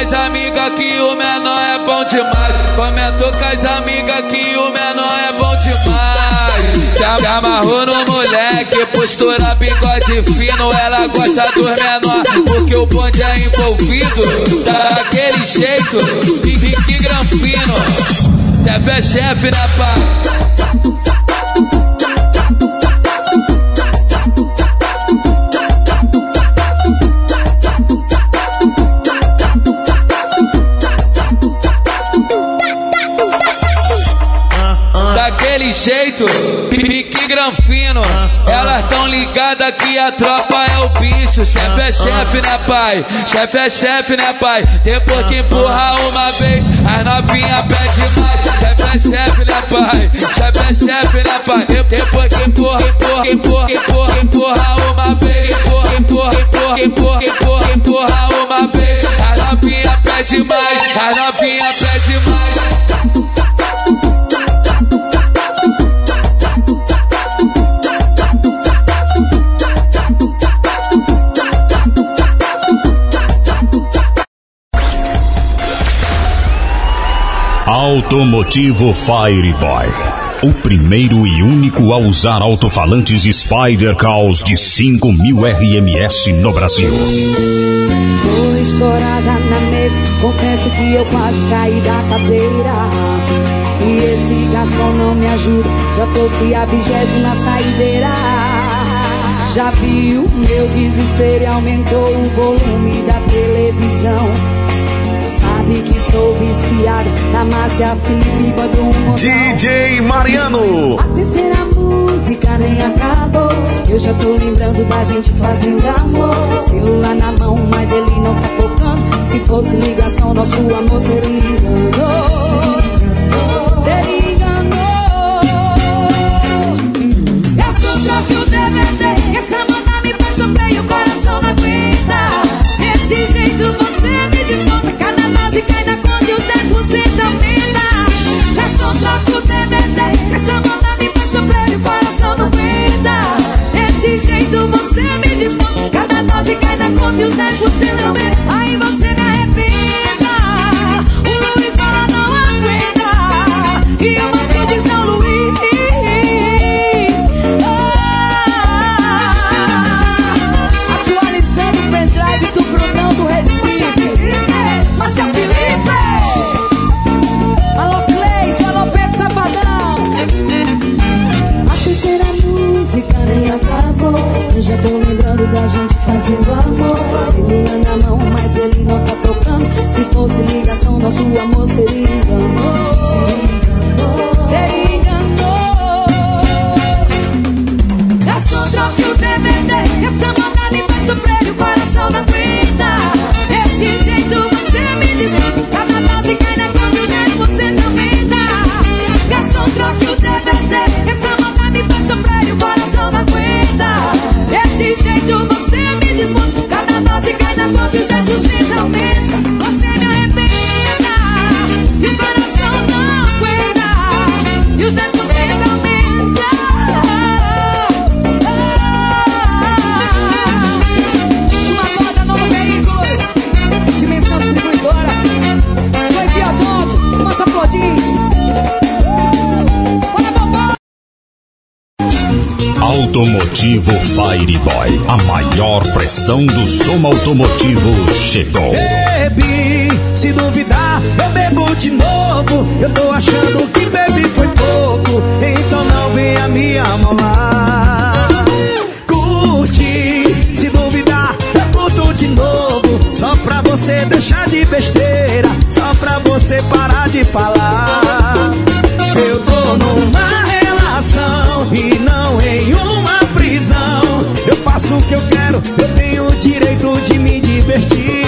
As amigas que o menor é bom demais. Comentou com as amigas que o menor é bom demais. Já, já amarrou no moleque, postura bigode fino. Ela gosta dos menor, porque o bonde é envolvido. Daquele jeito, pique granfino. Chefe é chefe na pá. Jeito, pique granfino. Elas tão ligadas que a tropa é o bicho. Chefe é chefe, né, pai? Chefe é chefe, né, pai? Depois que empurra uma vez, as novinha pede mais. Chefe é chefe, né, pai? Chefe é chefe, né, pai? Depois que empurra, empurra, empurra, empurra, empurra uma vez. Empurra, empurra, empurra, empurra, empurra, empurra uma vez. As novinha pede mais, as novinha pede mais. Automotivo Fireboy. O primeiro e único a usar alto-falantes Spider Caos de 5000 RMS no Brasil. Estourada na mesa, confesso que eu quase caí da cadeira. E esse garçom não me ajuda, já trouxe a vigésima saideira. Já viu meu desespero e aumentou o volume da televisão. Sabe que sou viciada na Márcia Felipe bando um. DJ Mariano. A terceira música nem acabou. Eu já tô lembrando da gente fazendo amor. Celular na mão, mas ele não tá tocando. Se fosse ligação, nosso amor seria enganou. Seria enganou. Eu sou troque o DVD. Essa fazendo amor. Celular na mão, mas ele não tá tocando. Se fosse ligação, nosso amor seria enganou. Seria enganou. Só troque o DVD. Essa moda me faz sofrer o coração não aguenta. Desse jeito você me diz. Cada dose cai na conta e os 10% aumenta. Automotivo Fireboy. A maior pressão do som automotivo chegou. Bebi, se duvidar, eu bebo de novo. Eu tô achando que bebi foi pouco, então não venha me amolar. Curte, se duvidar, eu curto de novo. Só pra você deixar de besteira, só pra você parar de falar. Eu tô numa relação e não em. Eu faço o que eu quero, eu tenho o direito de me divertir.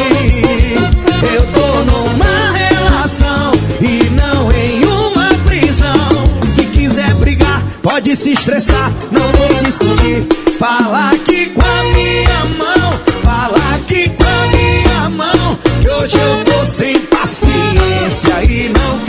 Eu tô numa relação e não em uma prisão. Se quiser brigar, pode se estressar, não vou discutir. Fala aqui com a minha mão, fala aqui com a minha mão. Que hoje eu tô sem paciência e não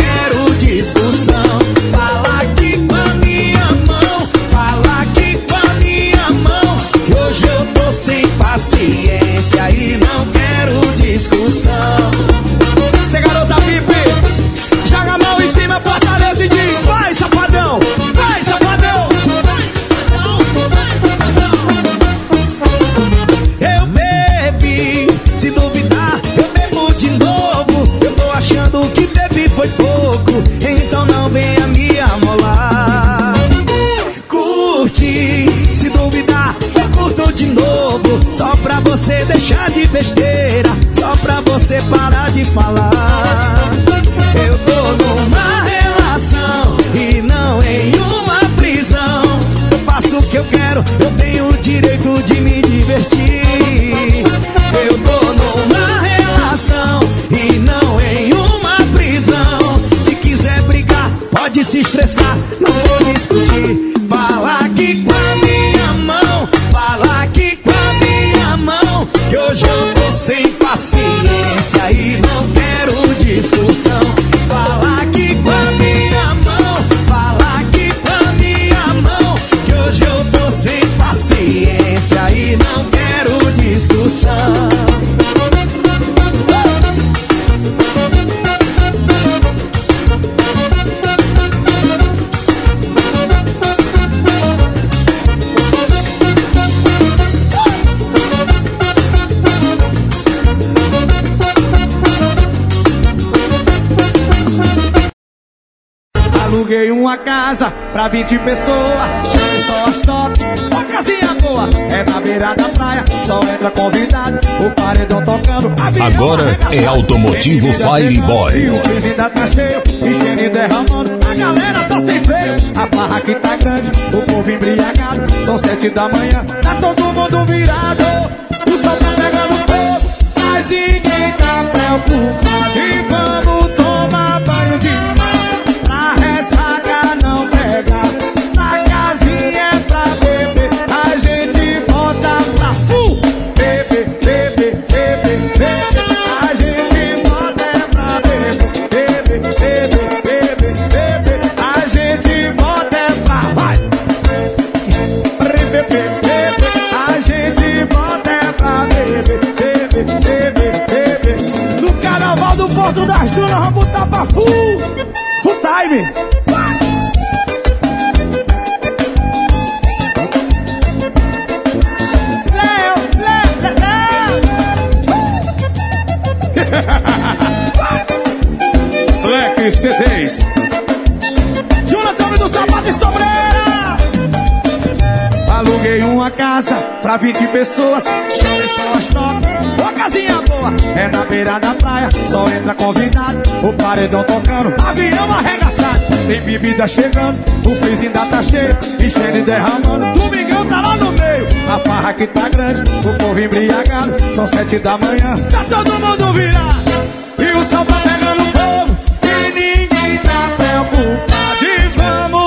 você deixar de besteira, só pra você parar de falar. Eu tô numa relação e não em uma prisão. Eu faço o que eu quero, eu tenho o direito de me divertir. Eu tô numa relação e não em uma prisão. Se quiser brigar, pode se estressar, não vou discutir. Paciência e não quero discussão. Pra 20 pessoas, chame só as top, uma casinha boa, é na beira da praia, só entra convidado, o paredão tocando, Agora arregaçado, é Automotivo Fireboy. E o ainda tá cheio, enchendo derramando, a galera tá sem freio, a farra aqui tá grande, o povo embriagado, são sete da manhã, tá todo mundo virado, o sol tá pegando fogo, mas ninguém tá preocupado, casa pra 20 pessoas. Chame só as top. Uma casinha boa. É na beira da praia. Só entra convidado. O paredão tocando. Avião arregaçado. Tem bebida chegando. O freezer ainda tá cheio. Enchendo e derramando. Domingão tá lá no meio. A farra aqui tá grande. O povo embriagado. São sete da manhã. Tá todo mundo virado. E o sol tá pegando fogo. E ninguém tá preocupado. E vamos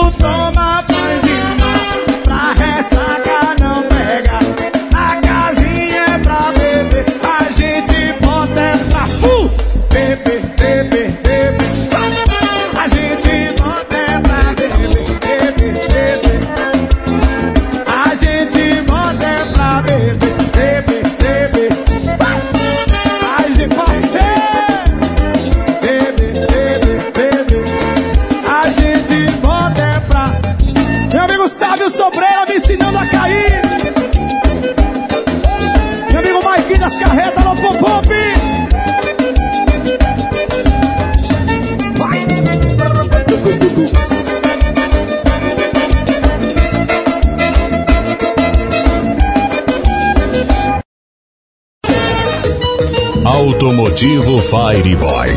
Automotivo Fireboy.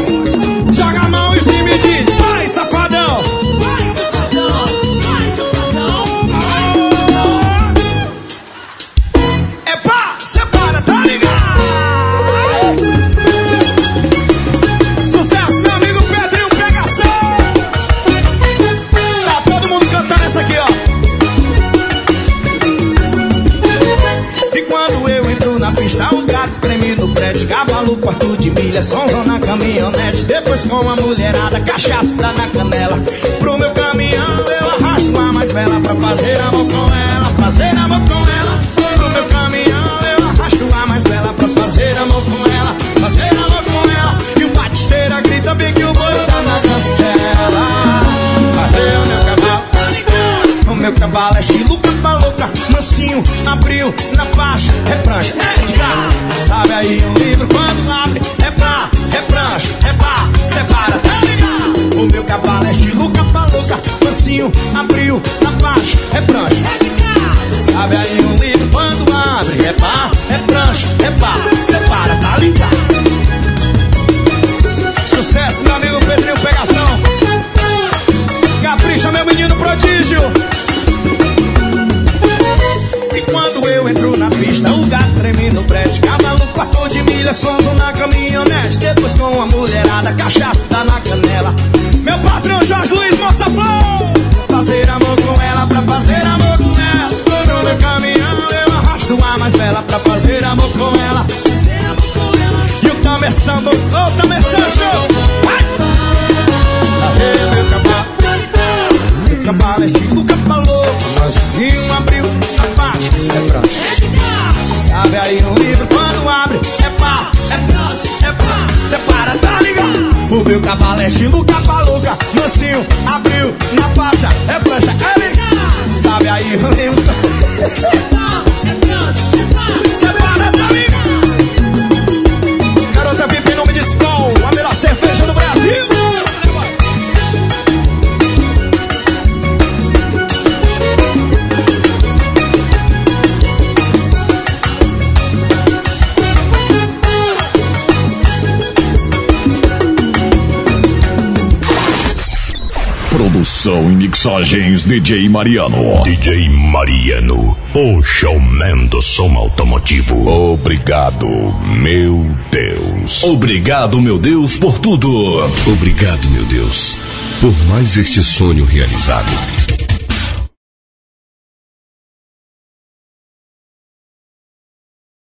Joga prédio, cavalo, quarto de milha, somzão na caminhonete. Depois com a mulherada, cachaça dá na canela. Pro meu caminhão, eu arrasto a mais bela pra fazer amor com ela, fazer amor com ela. Pro meu caminhão, eu arrasto a mais bela pra fazer amor com ela, fazer amor com ela. E o batisteira grita bem que o boi tá na cancela. Adeus, meu cavalo. O meu cavalo é estilo capa louca, mansinho, abriu na faixa, é prancha, é de cá. Sabe aí um livro quando abre, é pra, é prancha, é pá, separa, tá ligado? O meu cavalo é estilo capa louca, mansinho, abriu na faixa, é prancha, é de cá. Sabe aí um livro quando abre, é pá, é prancha, é pá, separa, tá ligado? Sucesso, meu amigo Pedrinho Pegação. Capricha, meu menino prodígio. família, somos na caminhonete. Depois com a mulherada, cachaça tá na canela. Meu patrão Jorge Luiz Moça Flor. Fazer amor com ela, pra fazer amor com ela. Tô no meu caminhão, eu arrasto a mais bela pra fazer amor com ela. E o Tamersan botou, o Tamersan show. Aê, meu cabal Meu cavalo é estilo capa Nozinho abriu a parte, é broxa. Sabe aí um é pau, é prancha, é pau. Separa, tá ligado? O meu cavalo é estilo cavaluca. Mansinho abriu na faixa, é prancha, é ligado? Sabe aí livro. É pau, é prancha, é pau. Separa, tá ligado? Garota VIP nome de Skol, a melhor cerveja do Produção e mixagens DJ Mariano. DJ Mariano, o showman do som automotivo. Obrigado, meu Deus. Obrigado, meu Deus, por tudo. Obrigado, meu Deus, por mais este sonho realizado.